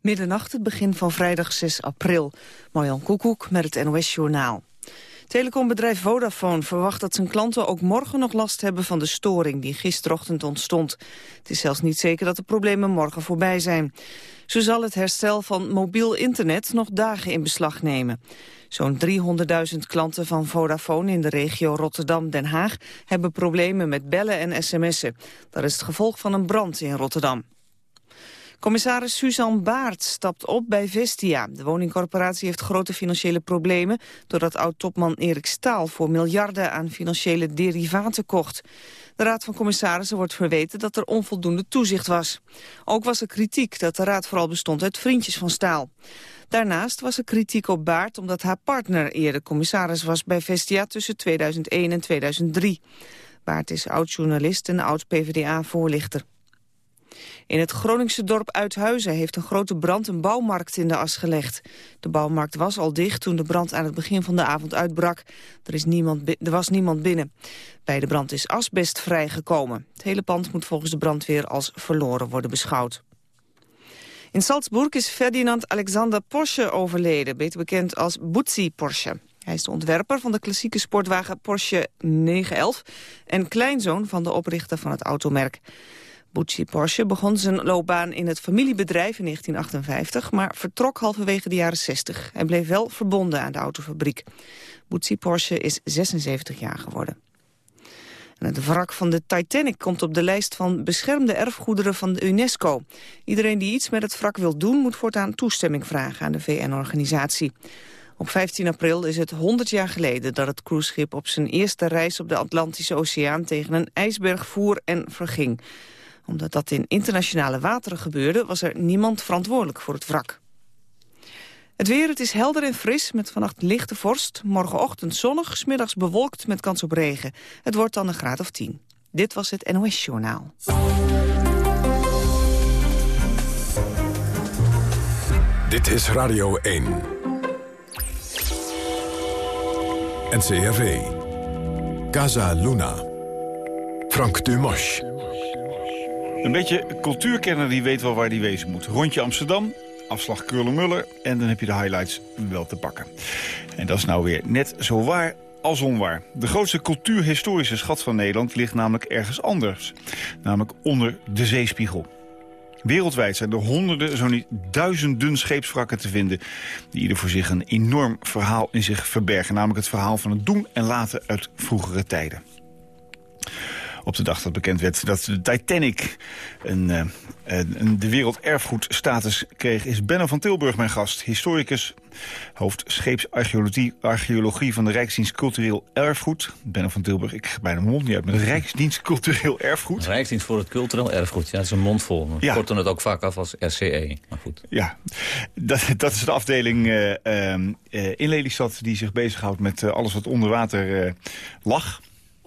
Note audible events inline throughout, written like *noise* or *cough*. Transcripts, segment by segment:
Middernacht, het begin van vrijdag 6 april. Marjan Koekoek met het NOS-journaal. Telecombedrijf Vodafone verwacht dat zijn klanten ook morgen nog last hebben van de storing die gisterochtend ontstond. Het is zelfs niet zeker dat de problemen morgen voorbij zijn. Zo zal het herstel van mobiel internet nog dagen in beslag nemen. Zo'n 300.000 klanten van Vodafone in de regio Rotterdam-Den Haag hebben problemen met bellen en sms'en. Dat is het gevolg van een brand in Rotterdam. Commissaris Suzanne Baart stapt op bij Vestia. De woningcorporatie heeft grote financiële problemen... doordat oud-topman Erik Staal voor miljarden aan financiële derivaten kocht. De Raad van Commissarissen wordt verweten dat er onvoldoende toezicht was. Ook was er kritiek dat de raad vooral bestond uit vriendjes van Staal. Daarnaast was er kritiek op Baart omdat haar partner eerder commissaris was bij Vestia tussen 2001 en 2003. Baart is oud-journalist en oud-PVDA-voorlichter. In het Groningse dorp Uithuizen heeft een grote brand een bouwmarkt in de as gelegd. De bouwmarkt was al dicht toen de brand aan het begin van de avond uitbrak. Er, is niemand, er was niemand binnen. Bij de brand is asbest vrijgekomen. Het hele pand moet volgens de brandweer als verloren worden beschouwd. In Salzburg is Ferdinand Alexander Porsche overleden, beter bekend als Butzi Porsche. Hij is de ontwerper van de klassieke sportwagen Porsche 911 en kleinzoon van de oprichter van het automerk. Butzi Porsche begon zijn loopbaan in het familiebedrijf in 1958... maar vertrok halverwege de jaren 60. Hij bleef wel verbonden aan de autofabriek. Butzi Porsche is 76 jaar geworden. En het wrak van de Titanic komt op de lijst van beschermde erfgoederen van de UNESCO. Iedereen die iets met het wrak wil doen moet voortaan toestemming vragen aan de VN-organisatie. Op 15 april is het 100 jaar geleden dat het cruiseschip op zijn eerste reis op de Atlantische Oceaan tegen een ijsberg voer en verging omdat dat in internationale wateren gebeurde, was er niemand verantwoordelijk voor het wrak. Het weer, het is helder en fris met vannacht lichte vorst. Morgenochtend zonnig, smiddags bewolkt met kans op regen. Het wordt dan een graad of 10. Dit was het NOS Journaal. Dit is Radio 1. NCRV. Casa Luna. Frank Dumas. Een beetje cultuurkenner die weet wel waar die wezen moet. Rondje Amsterdam, afslag Krullenmuller en dan heb je de highlights wel te pakken. En dat is nou weer net zo waar als onwaar. De grootste cultuurhistorische schat van Nederland ligt namelijk ergens anders. Namelijk onder de zeespiegel. Wereldwijd zijn er honderden, zo niet duizenden scheepswrakken te vinden... die ieder voor zich een enorm verhaal in zich verbergen. Namelijk het verhaal van het doen en laten uit vroegere tijden op de dag dat bekend werd dat de Titanic een, uh, een de werelderfgoedstatus kreeg... is Benno van Tilburg mijn gast, historicus, hoofd scheepsarcheologie archeologie van de Rijksdienst Cultureel Erfgoed. Benno van Tilburg, ik ga bijna mijn mond niet uit, met Rijksdienst Cultureel Erfgoed. Rijksdienst voor het Cultureel Erfgoed, ja, dat is een mondvol. We ja. korten het ook vaak af als RCE, maar goed. Ja, dat, dat is de afdeling uh, uh, in Lelystad die zich bezighoudt met alles wat onder water lag...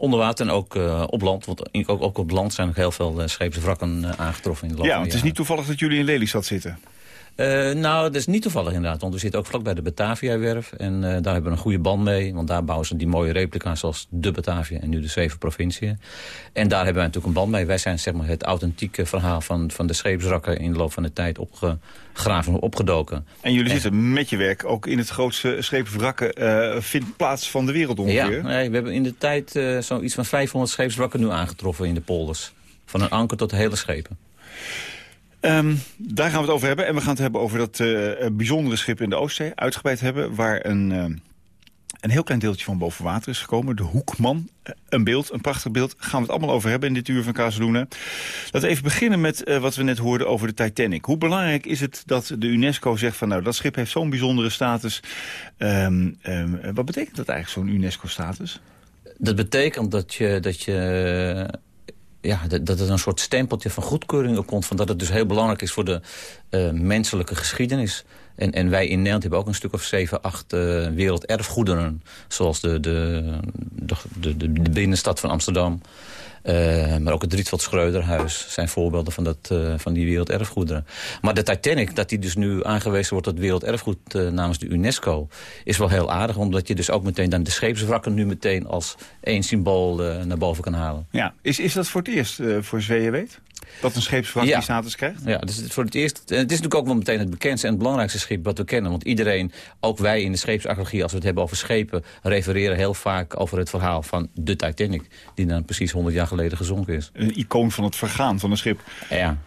Onder water en ook uh, op land. Want ook, ook op land zijn nog heel veel uh, scheepswrakken uh, aangetroffen in de loop Ja, het is niet toevallig dat jullie in Lelystad zitten. Uh, nou, dat is niet toevallig inderdaad, want we zitten ook vlak bij de Batavia-werf. En uh, daar hebben we een goede band mee, want daar bouwen ze die mooie replica's zoals de Batavia en nu de zeven provinciën. En daar hebben wij natuurlijk een band mee. Wij zijn zeg maar, het authentieke verhaal van, van de scheepsrakken in de loop van de tijd opgegraven, opgedoken. En jullie zitten met je werk ook in het grootste scheepswrakken uh, vindt plaats van de wereld ongeveer. Ja, nee, we hebben in de tijd zoiets van 500 scheepswrakken nu aangetroffen in de polders. Van een anker tot de hele schepen. Um, daar gaan we het over hebben. En we gaan het hebben over dat uh, bijzondere schip in de Oostzee. Uitgebreid hebben, waar een, uh, een heel klein deeltje van boven water is gekomen. De Hoekman. Een beeld, een prachtig beeld. Gaan we het allemaal over hebben in dit uur van Casaluna. Laten we even beginnen met wat we net hoorden over de Titanic. Hoe belangrijk is het dat de UNESCO zegt van... nou, dat schip heeft zo'n bijzondere status. Um, um, wat betekent dat eigenlijk, zo'n UNESCO-status? Dat betekent dat je... Dat je ja, dat, er een soort stempeltje van goedkeuring op komt... van dat het dus heel belangrijk is voor de uh, menselijke geschiedenis. En, en wij in Nederland hebben ook een stuk of zeven, acht uh, werelderfgoederen. Zoals de, de, de, de binnenstad van Amsterdam... Uh, maar ook het Rietveld Schreuderhuis zijn voorbeelden van, dat, uh, van die werelderfgoederen. Maar de Titanic, dat die dus nu aangewezen wordt tot werelderfgoed uh, namens de UNESCO... is wel heel aardig, omdat je dus ook meteen dan de scheepswrakken nu meteen als één symbool naar boven kan halen. Ja, is, is dat voor het eerst, voor zover weet? Dat een scheepsvracht Ja. die status krijgt? Ja, dus het is voor het eerst. En het is natuurlijk ook wel meteen het bekendste en het belangrijkste schip wat we kennen. Want iedereen, ook wij in de scheepsarcheologie, als we het hebben over schepen, refereren heel vaak over het verhaal van de Titanic. Die dan precies 100 jaar geleden gezonken is. Een icoon van het vergaan van een schip. Ja,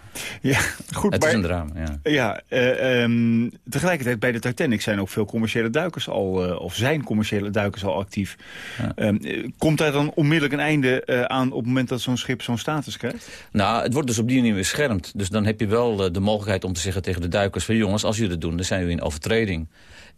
Ja, goed. het maar, is een drama. Ja. Ja, eh, ehm, tegelijkertijd bij de Titanic zijn ook veel commerciële duikers al, eh, of zijn commerciële duikers al actief. Ehm, eh, komt daar dan onmiddellijk een einde eh, aan op het moment dat zo'n schip zo'n status krijgt? Nou, het wordt dus op die manier beschermd. Dus dan heb je wel de mogelijkheid om te zeggen tegen de duikers... van jongens, als jullie dat doen, dan zijn jullie in overtreding.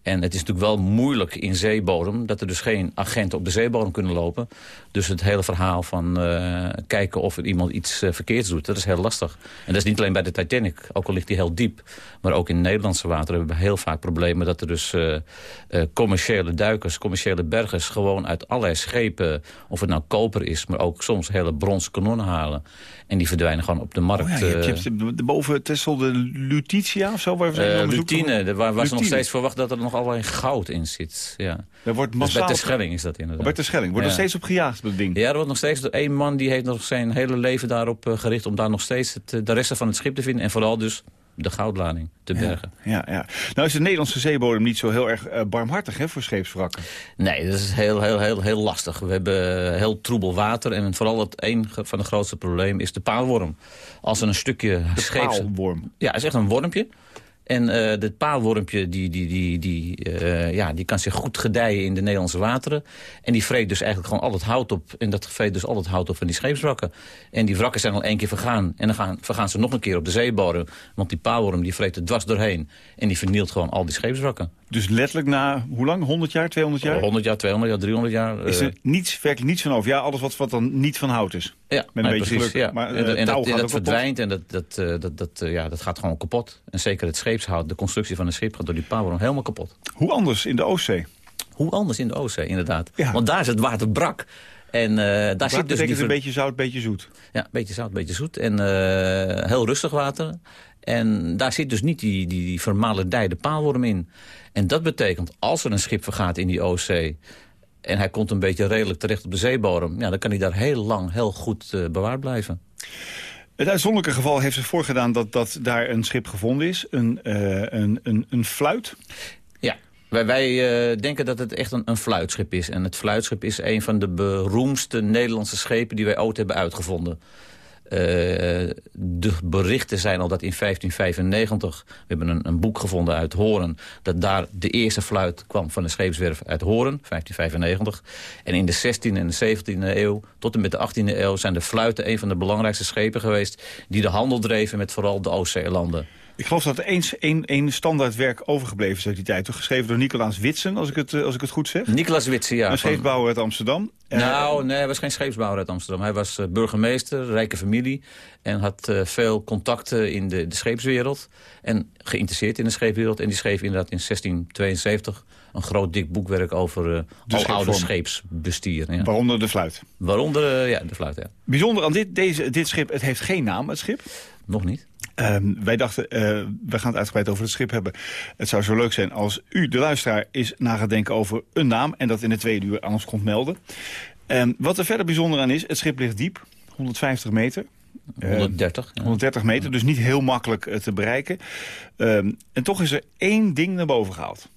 En het is natuurlijk wel moeilijk in zeebodem... dat er dus geen agenten op de zeebodem kunnen lopen. Dus het hele verhaal van eh, kijken of er iemand iets eh, verkeerds doet... dat is heel lastig. En dat is niet alleen bij de Titanic, ook al ligt die heel diep... maar ook in Nederlandse wateren hebben we heel vaak problemen... dat er dus eh, commerciële duikers, commerciële bergers... gewoon uit allerlei schepen, of het nou koper is... maar ook soms hele bronzen kanonnen halen. En die verdwijnen gewoon op de markt. Oh ja, je hebt, je hebt de- boven Tessel de Lutitia of zo? Waar bezoek Lutine, geweest. er wa- was nog Lutine. steeds verwacht dat er nog allerlei goud in zit. Ja. Daar wordt Dus bij massaal... Terschelling is dat inderdaad. Bij Terschelling. Wordt er Ja. steeds op gejaagd, dat ding. Ja, er wordt nog steeds door één man die heeft nog zijn hele leven daarop eh, gericht... om daar nog steeds het, eh, de resten van het schip te vinden. En vooral dus de goudlading te bergen. Ja, ja. Nou is de Nederlandse zeebodem niet zo heel erg eh, barmhartig hè, voor scheepswrakken. Nee, dat is heel, heel, heel, heel lastig. We hebben heel troebel water. En vooral het een van de grootste problemen is de paalworm. Als er een stukje De scheeps... paalworm. Ja, het is echt een wormpje. En eh dit paalwormpje die, die, die, die, eh, ja, die kan zich goed gedijen in de Nederlandse wateren. En die vreet dus eigenlijk gewoon al het hout op. En dat vreet dus al het hout op van die scheepswrakken. En die wrakken zijn al één keer vergaan. En dan gaan, vergaan ze nog een keer op de zeebodem. Want die paalworm die vreet er dwars doorheen. En die vernielt gewoon al die scheepswrakken. Dus letterlijk na, hoe lang? 100 jaar, 200 jaar? 100 jaar, 200 jaar, 300 jaar. Is eh, er niets, werkelijk niets van over? Ja, alles wat, wat dan niet van hout is. Ja, Met een nee, beetje precies, geluk. Ja. Maar, en, dat- eh, en dat, dat verdwijnt en dat, dat, eh, dat, dat, eh, ja, dat gaat gewoon kapot. En zeker het scheepshout, de constructie van een schip gaat door die paalworm helemaal kapot. Hoe anders in de Oostzee? Hoe anders in de Oostzee, inderdaad. Ja. Want daar is het water brak. En eh, daar zit dus die... ver- een beetje zout, een beetje zoet. Ja, een beetje zout, een beetje zoet. En eh, heel rustig water. En daar zit dus niet die, die, die vermalendijde paalworm in. En dat betekent, als er een schip vergaat in die Oostzee... en hij komt een beetje redelijk terecht op de zeebodem... Ja, dan kan hij daar heel lang heel goed eh, bewaard blijven. Het uitzonderlijke geval heeft zich voorgedaan dat, dat daar een schip gevonden is. Een, eh, een, een, een fluit. Ja, wij, wij eh, denken dat het echt een, een fluitschip is. En het fluitschip is een van de beroemdste Nederlandse schepen... die wij ooit hebben uitgevonden. Eh, de berichten zijn al dat in 1595... we hebben een, een boek gevonden uit Horen... dat daar de eerste fluit kwam van de scheepswerf uit Horen, 1595. En in de 16e en de 17e eeuw, tot en met de 18e eeuw... zijn de fluiten een van de belangrijkste schepen geweest... die de handel dreven met vooral de Oostzeelanden. Ik geloof dat er één één- één standaardwerk overgebleven is uit die tijd. Toch geschreven door Nicolaas Witsen, als ik het, eh, als ik het goed zeg. Nicolas Witse, ja. een scheepsbouwer uit Amsterdam. Eh, Nou, nee, hij was geen scheepsbouwer uit Amsterdam. Hij was eh, burgemeester, rijke familie. En had veel contacten in de, de scheepswereld. En geïnteresseerd in de scheepswereld. En die schreef inderdaad in 1672 een groot dik boekwerk over uh, al oude scheepsbestier. Ja. Waaronder de fluit. Waaronder eh, ja, de fluit, ja. Bijzonder aan dit, deze, dit schip, het heeft geen naam, het schip. Nog niet. Ehm, wij dachten, eh, we gaan het uitgebreid over het schip hebben. Het zou zo leuk zijn als u, de luisteraar, eens na gaat denken over een naam... en dat in de tweede uur aan ons komt melden. Ehm, wat er verder bijzonder aan is, het schip ligt diep, 150 meter. Eh, 130. ja. 130 meter, dus niet heel makkelijk eh, te bereiken. Ehm, en toch is er één ding naar boven gehaald.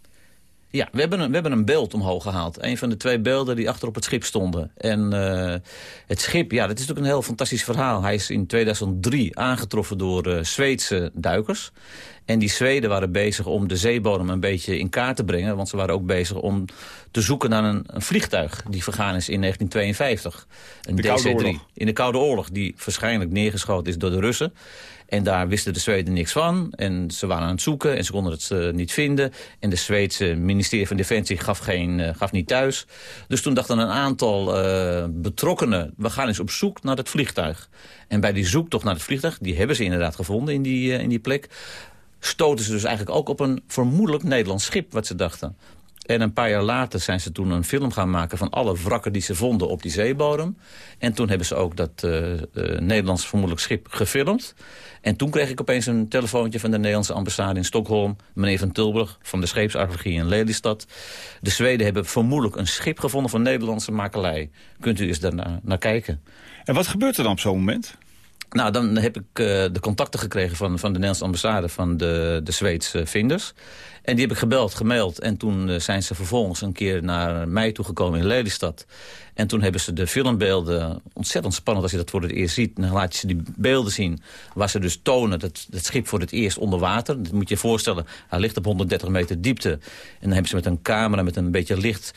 Ja, we hebben, een, we hebben een beeld omhoog gehaald. Een van de twee beelden die achter op het schip stonden. En eh, het schip, ja, dat is natuurlijk een heel fantastisch verhaal. Hij is in 2003 aangetroffen door eh, Zweedse duikers. En die Zweden waren bezig om de zeebodem een beetje in kaart te brengen. Want ze waren ook bezig om te zoeken naar een, een vliegtuig die vergaan is in 1952. Een De Koude DC-3. Oorlog. In de Koude Oorlog, die waarschijnlijk neergeschoten is door de Russen. En daar wisten de Zweden niks van. En ze waren aan het zoeken en ze konden het eh, niet vinden. En de Zweedse ministerie van Defensie gaf, geen, eh, gaf niet thuis. Dus toen dachten een aantal eh, betrokkenen... we gaan eens op zoek naar het vliegtuig. En bij die zoektocht naar het vliegtuig... die hebben ze inderdaad gevonden in die, in die plek... stoten ze dus eigenlijk ook op een vermoedelijk Nederlands schip... wat ze dachten. En een paar jaar later zijn ze toen een film gaan maken... van alle wrakken die ze vonden op die zeebodem. En toen hebben ze ook dat eh, eh, Nederlands vermoedelijk schip gefilmd. En toen kreeg ik opeens een telefoontje van de Nederlandse ambassade in Stockholm. Meneer Van Tilburg van de scheepsarcheologie in Lelystad. De Zweden hebben vermoedelijk een schip gevonden van Nederlandse makelij. Kunt u eens daar naar, naar kijken? En wat gebeurt er dan op zo'n moment? Nou, dan heb ik uh, de contacten gekregen van, van de Nederlandse ambassade... van de, de Zweedse vinders. En die heb ik gebeld, gemaild. En toen uh, zijn ze vervolgens een keer naar mij toegekomen in Lelystad. En toen hebben ze de filmbeelden... ontzettend spannend als je dat voor het eerst ziet. Dan laat je ze die beelden zien waar ze dus tonen... dat het schip voor het eerst onder water. Dat moet je je voorstellen, hij ligt op 130 meter diepte. En dan hebben ze met een camera, met een beetje licht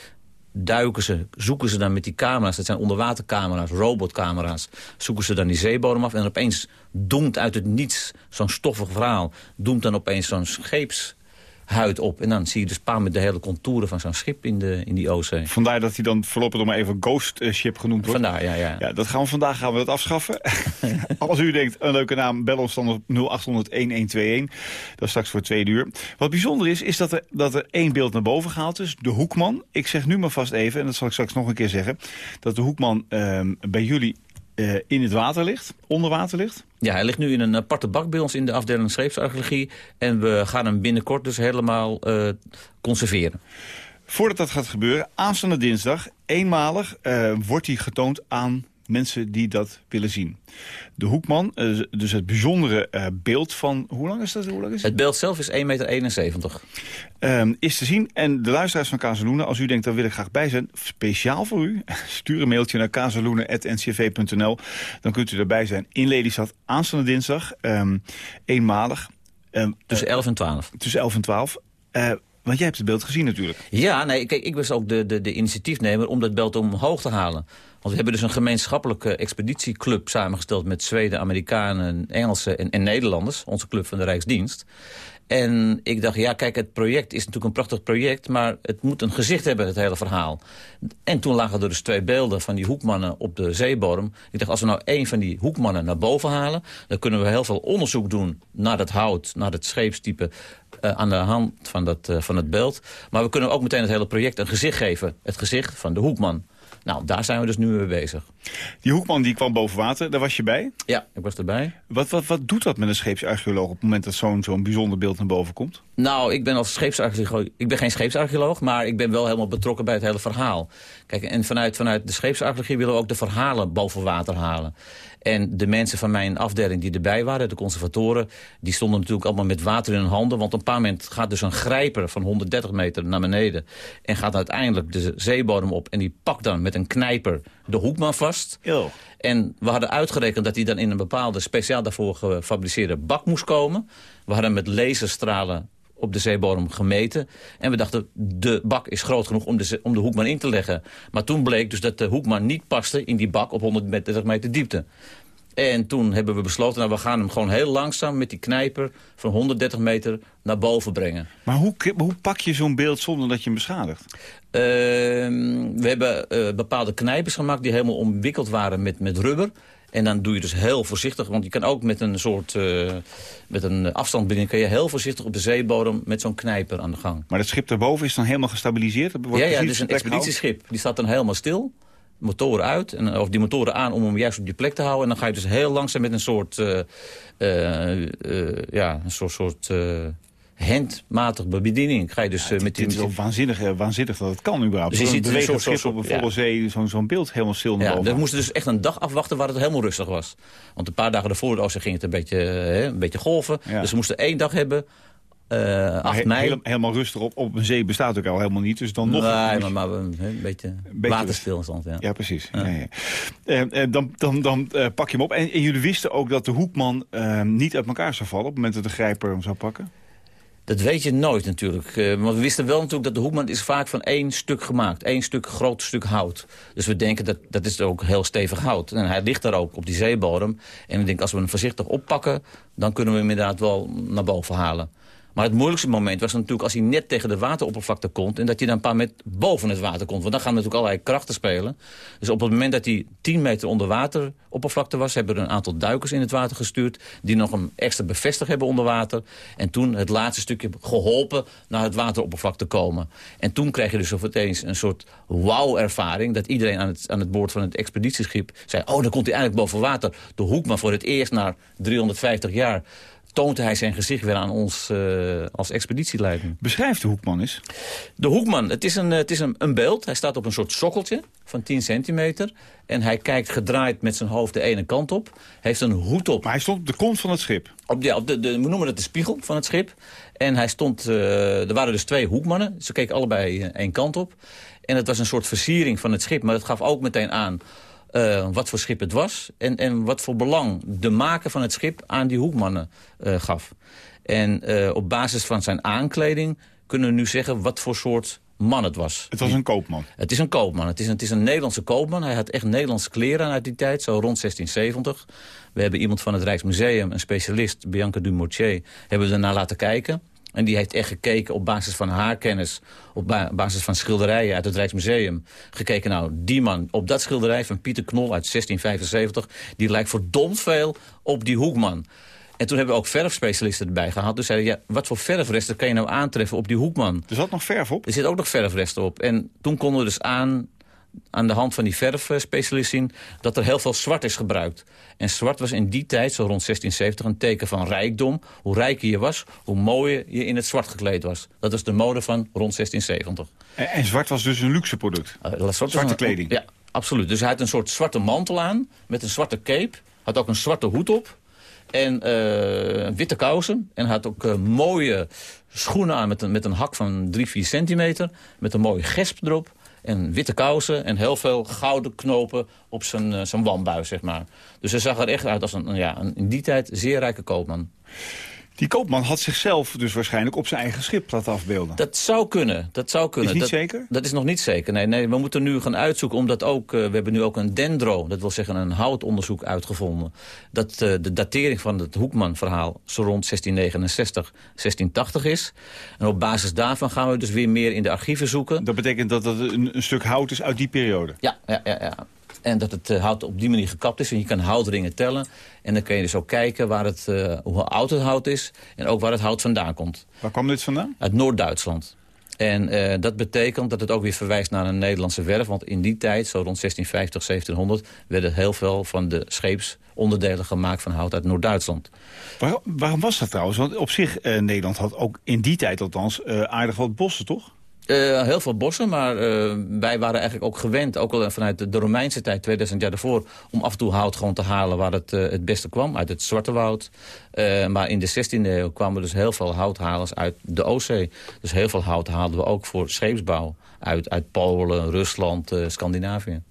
duiken ze, zoeken ze dan met die camera's... dat zijn onderwatercamera's, robotcamera's... zoeken ze dan die zeebodem af en opeens doemt uit het niets... zo'n stoffig verhaal, doemt dan opeens zo'n scheeps huid op. En dan zie je dus paar met de hele contouren van zo'n schip in, de, in die Oostzee. Vandaar dat hij dan voorlopig nog maar even Ghost eh, Ship genoemd wordt. Vandaar, ja, ja. ja dat gaan we vandaag gaan we dat afschaffen. *laughs* Als u denkt, een leuke naam, bel ons dan op 0800-1121. Dat is straks voor twee uur. Wat bijzonder is, is dat er, dat er één beeld naar boven gehaald is. De Hoekman. Ik zeg nu maar vast even, en dat zal ik straks nog een keer zeggen... dat de Hoekman uh, bij jullie uh, in het water ligt, onder water ligt? Ja, hij ligt nu in een aparte bak bij ons in de afdeling scheepsarcheologie. En we gaan hem binnenkort dus helemaal uh, conserveren. Voordat dat gaat gebeuren, aanstaande dinsdag, eenmalig, uh, wordt hij getoond aan mensen die dat willen zien. De Hoekman, eh, dus het bijzondere eh, beeld van... Hoe lang is dat? Hoe lang is het? het beeld zelf is 1,71 meter. Um, is te zien. En de luisteraars van Kazeloenen, als u denkt, daar wil ik graag bij zijn... speciaal voor u, *laughs* stuur een mailtje naar kazeloenen.ncv.nl. Dan kunt u erbij zijn in Lelystad aanstaande dinsdag. Um, eenmalig. Um, tussen 11 en 12. Tussen 11 en 12. Uh, want jij hebt het beeld gezien natuurlijk. Ja, nee, kijk, ik was ook de, de, de initiatiefnemer om dat beeld omhoog te halen. Want we hebben dus een gemeenschappelijke expeditieclub samengesteld... met Zweden, Amerikanen, Engelsen en, Nederlanders. Onze club van de Rijksdienst. En ik dacht, ja, kijk, het project is natuurlijk een prachtig project... maar het moet een gezicht hebben, het hele verhaal. En toen lagen er dus twee beelden van die hoekmannen op de zeebodem. Ik dacht, als we nou één van die hoekmannen naar boven halen... dan kunnen we heel veel onderzoek doen naar het hout, naar het scheepstype... Uh, aan de hand van, dat, uh, van het beeld. Maar we kunnen ook meteen het hele project een gezicht geven. Het gezicht van de hoekman. Nou, daar zijn we dus nu mee bezig. Die Hoekman die kwam boven water, daar was je bij? Ja, ik was erbij. Wat, wat, wat doet dat met een scheepsarcheoloog op het moment dat zo'n zo'n bijzonder beeld naar boven komt? Nou, ik ben als scheepsarcheoloog, ik ben geen scheepsarcheoloog, maar ik ben wel helemaal betrokken bij het hele verhaal. Kijk, en vanuit, vanuit de scheepsarcheologie willen we ook de verhalen boven water halen. En de mensen van mijn afdeling die erbij waren, de conservatoren... die stonden natuurlijk allemaal met water in hun handen. Want op een paar moment gaat dus een grijper van 130 meter naar beneden... en gaat uiteindelijk de zeebodem op. En die pakt dan met een knijper de hoekman vast. En we hadden uitgerekend dat hij dan in een bepaalde speciaal daarvoor gefabriceerde bak moest komen. We hadden met laserstralen op de zeebodem gemeten. En we dachten, de bak is groot genoeg om de, om de hoekman in te leggen. Maar toen bleek dus dat de hoekman niet paste in die bak op 130 meter diepte. En toen hebben we besloten, nou, we gaan hem gewoon heel langzaam met die knijper van 130 meter naar boven brengen. Maar hoe, hoe pak je zo'n beeld zonder dat je hem beschadigt? Uh, we hebben uh, bepaalde knijpers gemaakt die helemaal omwikkeld waren met, met rubber. En dan doe je dus heel voorzichtig, want je kan ook met een soort uh, met een afstandbinding... kan je heel voorzichtig op de zeebodem met zo'n knijper aan de gang. Maar het schip daarboven is dan helemaal gestabiliseerd? ja, ja, het is een expeditieschip. Die staat dan helemaal stil motoren uit, en, of die motoren aan om hem juist op die plek te houden. En dan ga je dus heel langzaam met een soort, uh, uh, ja, een soort, soort handmatige bediening. Ga je dus ja, met die, het is ook waanzinnig, waanzinnig dat het kan überhaupt. Dus je ziet een soort schip op een volle ja. zee, zo'n zo'n beeld helemaal stil naar ja, boven. We moesten dus echt een dag afwachten waar het helemaal rustig was. Want een paar dagen ervoor de ging het een beetje, een beetje golven. Dus we moesten één dag hebben uh, 8 mei. Helemaal rustig op, op een zee bestaat ook al helemaal niet. Dus dan nog... Nee, maar, maar een, een beetje, een beetje waterstilstand. Ja, ja precies. Ja. Ja, uh, dan dan, dan uh, pak je hem op. En, en, jullie wisten ook dat de hoekman niet uit elkaar zou vallen... op het moment dat de grijper hem zou pakken? Dat weet je nooit natuurlijk. Uh, maar we wisten wel natuurlijk dat de hoekman is vaak van één stuk gemaakt. één stuk groot stuk hout. Dus we denken dat dat is ook heel stevig hout. En hij ligt daar ook op die zeebodem. En ik denk als we hem voorzichtig oppakken... dan kunnen we hem inderdaad wel naar boven halen. Maar het moeilijkste moment was natuurlijk als hij net tegen de wateroppervlakte komt... en dat hij dan een paar meter boven het water komt. Want dan gaan natuurlijk allerlei krachten spelen. Dus op het moment dat hij 10 meter onder wateroppervlakte was... hebben we een aantal duikers in het water gestuurd... die nog een extra bevestigd hebben onder water. En toen het laatste stukje geholpen naar het wateroppervlak te komen. En toen kreeg je dus opeens een soort wauw-ervaring... dat iedereen aan het, aan het boord van het expeditieschip zei... oh, dan komt hij eindelijk boven water. De hoek maar voor het eerst na 350 jaar toont hij zijn gezicht weer aan ons uh, als expeditieleiding. Beschrijf de Hoekman eens. De Hoekman, het is, een, het is een, een beeld. Hij staat op een soort sokkeltje van 10 centimeter. En hij kijkt gedraaid met zijn hoofd de ene kant op. Heeft een hoed op. Maar hij stond op de kont van het schip? Op, ja, op de, de, we noemen het de spiegel van het schip. En hij stond, uh, er waren dus twee hoekmannen. Ze keken allebei één kant op. En het was een soort versiering van het schip. Maar het gaf ook meteen aan uh, wat voor schip het was... En, en wat voor belang de maker van het schip aan die hoekmannen uh, gaf. En uh, op basis van zijn aankleding kunnen we nu zeggen... wat voor soort man het was. Het was een koopman? Het is een koopman. Het is een, het is een Nederlandse koopman. Hij had echt Nederlandse kleren uit die tijd, zo rond 1670. We hebben iemand van het Rijksmuseum, een specialist, Bianca Dumortier... hebben we ernaar laten kijken... En die heeft echt gekeken op basis van haar kennis... op basis van schilderijen uit het Rijksmuseum... gekeken, nou, die man op dat schilderij van Pieter Knol uit 1675... die lijkt verdomd veel op die Hoekman. En toen hebben we ook verfspecialisten erbij gehad. Dus zeiden, ja, wat voor verfresten kan je nou aantreffen op die Hoekman? Er zat nog verf op? Er zit ook nog verfresten op. En toen konden we dus aan aan de hand van die verfspecialist zien dat er heel veel zwart is gebruikt. En zwart was in die tijd, zo rond 1670, een teken van rijkdom. Hoe rijker je was, hoe mooier je in het zwart gekleed was. Dat was de mode van rond 1670. En, en zwart was dus een luxe product? Uh, zwarte kleding? Ja, absoluut. Dus hij had een soort zwarte mantel aan, met een zwarte cape. Had ook een zwarte hoed op. En uh, witte kousen. En had ook uh, mooie schoenen aan met een, met een hak van 3, 4 centimeter. Met een mooie gesp erop en witte kousen en heel veel gouden knopen op zijn, uh, zijn wambuis, zeg maar. Dus hij zag er echt uit als een, ja, een in die tijd zeer rijke koopman. Die koopman had zichzelf dus waarschijnlijk op zijn eigen schip laten afbeelden. Dat zou kunnen. Dat zou kunnen. Is niet dat, zeker? Dat is nog niet zeker. Nee, nee, we moeten nu gaan uitzoeken, omdat ook, uh, we hebben nu ook een dendro, dat wil zeggen een houtonderzoek uitgevonden. Dat uh, de datering van het Hoekman-verhaal zo rond 1669, 1680 is. En op basis daarvan gaan we dus weer meer in de archieven zoeken. Dat betekent dat het een, een stuk hout is uit die periode? Ja, ja, ja. ja. En dat het hout op die manier gekapt is. En je kan houtringen tellen. En dan kun je dus ook kijken waar het, uh, hoe oud het hout is. En ook waar het hout vandaan komt. Waar kwam dit vandaan? Uit Noord-Duitsland. En uh, dat betekent dat het ook weer verwijst naar een Nederlandse werf. Want in die tijd, zo rond 1650, 1700... werden heel veel van de scheepsonderdelen gemaakt van hout uit Noord-Duitsland. Waar, waarom was dat trouwens? Want op zich, uh, Nederland had ook in die tijd althans aardig wat bossen, toch? Uh, heel veel bossen, maar uh, wij waren eigenlijk ook gewend... ook al vanuit de, Romeinse tijd, 2000 jaar daarvoor... om af en toe hout gewoon te halen waar het uh, het beste kwam, uit het Zwarte Woud. maar in de 16e eeuw kwamen dus heel veel houthalers uit de Oostzee. Dus heel veel hout haalden we ook voor scheepsbouw... uit, uit Polen, Rusland, Scandinavië.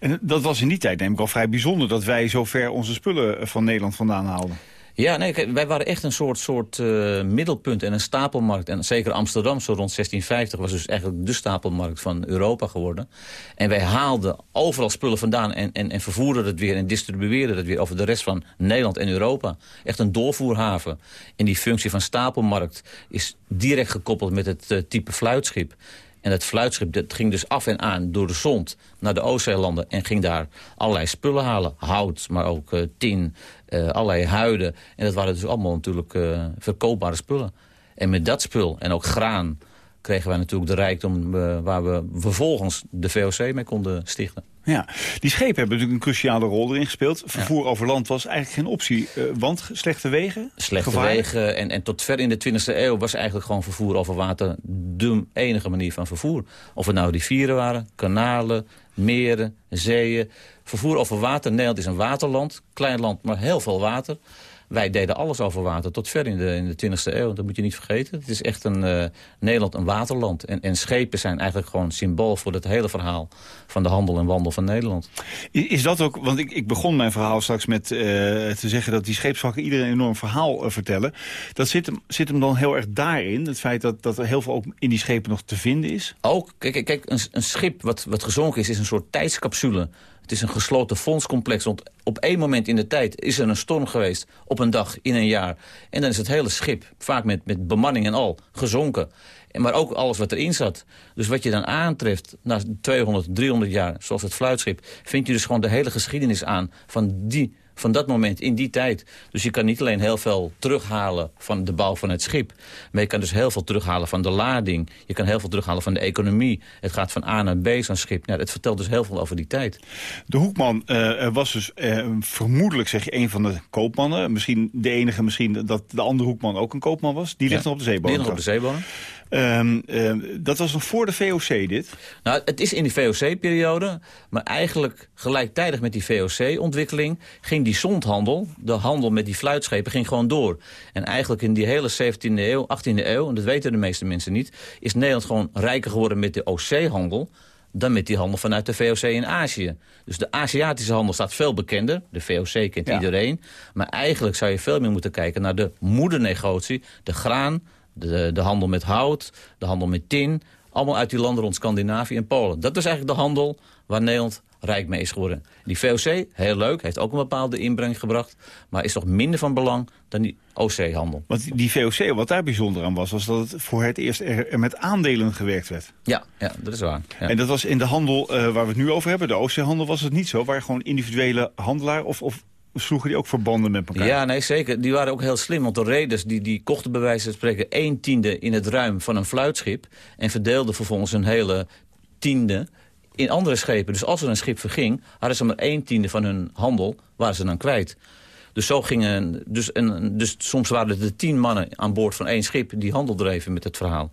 En dat was in die tijd neem ik al vrij bijzonder... dat wij zo ver onze spullen van Nederland vandaan haalden. Ja, nee, wij waren echt een soort, soort uh, middelpunt en een stapelmarkt. En zeker Amsterdam, zo rond 1650, was dus eigenlijk de stapelmarkt van Europa geworden. En wij haalden overal spullen vandaan en, en, en vervoerden het weer en distribueerden het weer over de rest van Nederland en Europa. Echt een doorvoerhaven. En die functie van stapelmarkt is direct gekoppeld met het uh, type fluitschip. En dat fluitschip dat ging dus af en aan door de zond naar de Oostzeelanden... en ging daar allerlei spullen halen. Hout, maar ook uh, tin, uh, allerlei huiden. En dat waren dus allemaal natuurlijk uh, verkoopbare spullen. En met dat spul en ook graan kregen wij natuurlijk de rijkdom... Waar we vervolgens de VOC mee konden stichten. Ja, die schepen hebben natuurlijk een cruciale rol erin gespeeld. Vervoer ja. over land was eigenlijk geen optie, uh, want slechte wegen? Slechte gevaarlijk. wegen en, en tot ver in de 20e eeuw was eigenlijk gewoon vervoer over water de enige manier van vervoer. Of het nou rivieren waren, kanalen, meren, zeeën. Vervoer over water, Nederland is een waterland, klein land, maar heel veel water. Wij deden alles over water, tot ver in de, in de 20e eeuw. Dat moet je niet vergeten. Het is echt een, uh, Nederland een waterland. En, en schepen zijn eigenlijk gewoon symbool voor het hele verhaal... van de handel en wandel van Nederland. Is dat ook, want ik, ik begon mijn verhaal straks met uh, te zeggen... dat die scheepsvakken iedereen een enorm verhaal uh, vertellen. Dat zit hem, zit hem dan heel erg daarin? Het feit dat, dat er heel veel ook in die schepen nog te vinden is? Ook, kijk, kijk een, een schip wat, wat gezonken is, is een soort tijdscapsule... Het is een gesloten fondscomplex. Want op één moment in de tijd is er een storm geweest op een dag in een jaar. En dan is het hele schip, vaak met, met bemanning en al, gezonken. En maar ook alles wat erin zat. Dus wat je dan aantreft na 200, 300 jaar, zoals het fluitschip... vind je dus gewoon de hele geschiedenis aan van die van dat moment in die tijd. Dus je kan niet alleen heel veel terughalen van de bouw van het schip... maar je kan dus heel veel terughalen van de lading. Je kan heel veel terughalen van de economie. Het gaat van A naar B, zo'n schip. Nou, het vertelt dus heel veel over die tijd. De Hoekman uh, was dus uh, vermoedelijk zeg je, een van de koopmannen. Misschien de enige misschien dat de andere Hoekman ook een koopman was. Die ligt nog op de zeebodem. Die ligt op de zeebodem. Um, dat was nog voor de VOC dit? Nou, het is in die VOC-periode. Maar eigenlijk gelijktijdig met die VOC-ontwikkeling... ging die zondhandel, de handel met die fluitschepen, ging gewoon door. En eigenlijk in die hele 17e eeuw, 18e eeuw... en dat weten de meeste mensen niet... is Nederland gewoon rijker geworden met de OC-handel dan met die handel vanuit de VOC in Azië. Dus de Aziatische handel staat veel bekender. De VOC kent iedereen. Maar eigenlijk zou je veel meer moeten kijken naar de moedernegotie. De graan, de, de handel met hout, de handel met tin. Allemaal uit die landen rond Scandinavië en Polen. Dat is eigenlijk de handel waar Nederland rijk mee is geworden. Die VOC, heel leuk, heeft ook een bepaalde inbreng gebracht... maar is toch minder van belang dan die OC-handel. Want die VOC, wat daar bijzonder aan was... was dat het voor het eerst er, met aandelen gewerkt werd. Ja, ja dat is waar. Ja. En dat was in de handel uh, waar we het nu over hebben, de OC-handel... was het niet zo, waar gewoon individuele handelaar... of, of sloegen die ook verbanden met elkaar? Ja, nee, zeker. Die waren ook heel slim. Want de reders die, die kochten bij wijze van spreken... één tiende in het ruim van een fluitschip... en verdeelden vervolgens een hele tiende in andere schepen. Dus als er een schip verging, hadden ze maar één tiende van hun handel... waren ze dan kwijt. Dus, zo gingen, dus, en, dus soms waren er tien mannen aan boord van één schip... die handel dreven met het verhaal.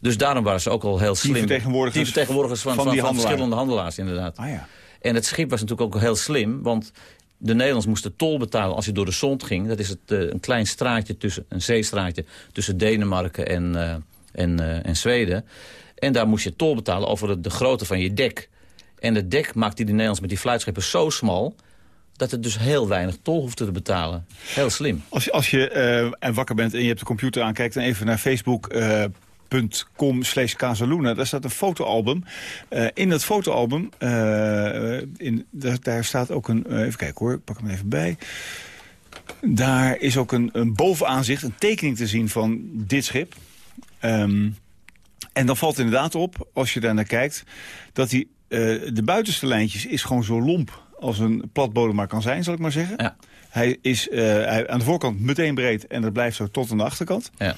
Dus daarom waren ze ook al heel slim. Die vertegenwoordigers, die vertegenwoordigers van, van, van, van verschillende handelaars, inderdaad. Ah, ja. En het schip was natuurlijk ook heel slim, want de Nederlanders moesten tol betalen als je door de Zond ging. Dat is het, uh, een klein straatje, tussen, een zeestraatje tussen Denemarken en, uh, en, uh, en Zweden. En daar moest je tol betalen over de grootte van je dek. En het dek maakte die Nederlanders met die fluitschepen zo smal dat het dus heel weinig tol hoefde te betalen. Heel slim. Als, als je en wakker bent en je hebt de computer aan, kijkt dan even naar Facebook com slash Casaluna. Daar staat een fotoalbum. Uh, in dat fotoalbum, uh, in, daar, staat ook een... Uh, even kijken hoor, ik pak hem even bij. Daar is ook een, een bovenaanzicht, een tekening te zien van dit schip. Um, en dan valt inderdaad op, als je daar naar kijkt... dat die, de buitenste lijntjes is gewoon zo lomp als een platbodem maar kan zijn, zal ik maar zeggen. Ja. Hij is uh, hij, aan de voorkant meteen breed en dat blijft zo tot aan de achterkant. Ja.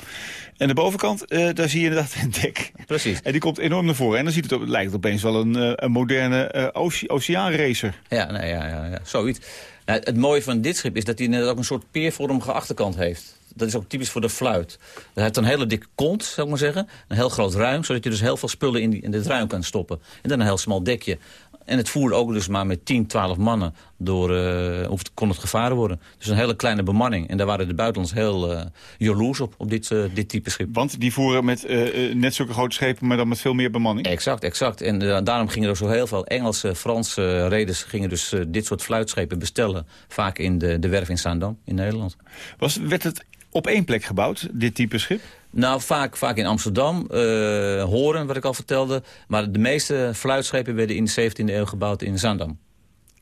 En de bovenkant, uh, daar zie je inderdaad *laughs* een dek. Precies. En die komt enorm naar voren. En dan ziet het, op, lijkt het opeens wel een, uh, een moderne oce oceaanracer. Ja, nee, ja, ja, ja, zoiets. Nou, het mooie van dit schip is dat hij net ook een soort peervormige achterkant heeft. Dat is ook typisch voor de fluit. Hij heeft een hele dikke kont, zou ik maar zeggen. Een heel groot ruim, zodat je dus heel veel spullen in, die, in dit ruim kan stoppen. En dan een heel smal dekje. En het voerde ook dus maar met 10, 12 mannen door, uh, of kon het gevaren worden. Dus een hele kleine bemanning. En daar waren de buitenlanders heel uh, jaloers op, op dit, uh, dit type schip. Want die voeren met net zulke grote schepen, maar dan met veel meer bemanning? Exact, exact. En daarom gingen er zo heel veel Engelse, Franse reders... gingen dus dit soort fluitschepen bestellen. Vaak in de, de werf in Zaandam, in Nederland. Was, werd het op één plek gebouwd, dit type schip? Nou, vaak, vaak in Amsterdam, uh, Horen, wat ik al vertelde. Maar de meeste fluitschepen werden in de 17e eeuw gebouwd in Zaandam. en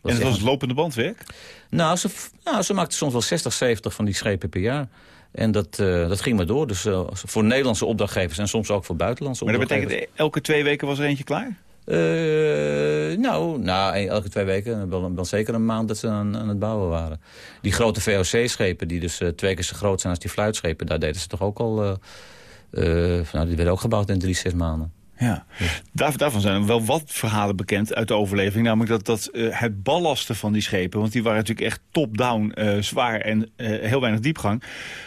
dat was het lopende bandwerk? Nou ze, nou, ze maakten soms wel 60, 70 van die schepen per jaar. En dat, uh, dat ging maar door. Dus uh, voor Nederlandse opdrachtgevers en soms ook voor buitenlandse maar opdrachtgevers. Maar dat betekent elke twee weken was er eentje klaar? Uh, nou, nou, elke twee weken, wel, zeker een maand dat ze aan, aan het bouwen waren. Die grote VOC-schepen, die dus uh, twee keer zo groot zijn als die fluitschepen... daar deden ze toch ook al... Uh, nou, die werden ook gebouwd in drie, zes maanden. Ja, Daar, daarvan zijn er wel wat verhalen bekend uit de overleving. Namelijk dat, dat uh, het ballasten van die schepen, want die waren natuurlijk echt top-down uh, zwaar en uh, heel weinig diepgang.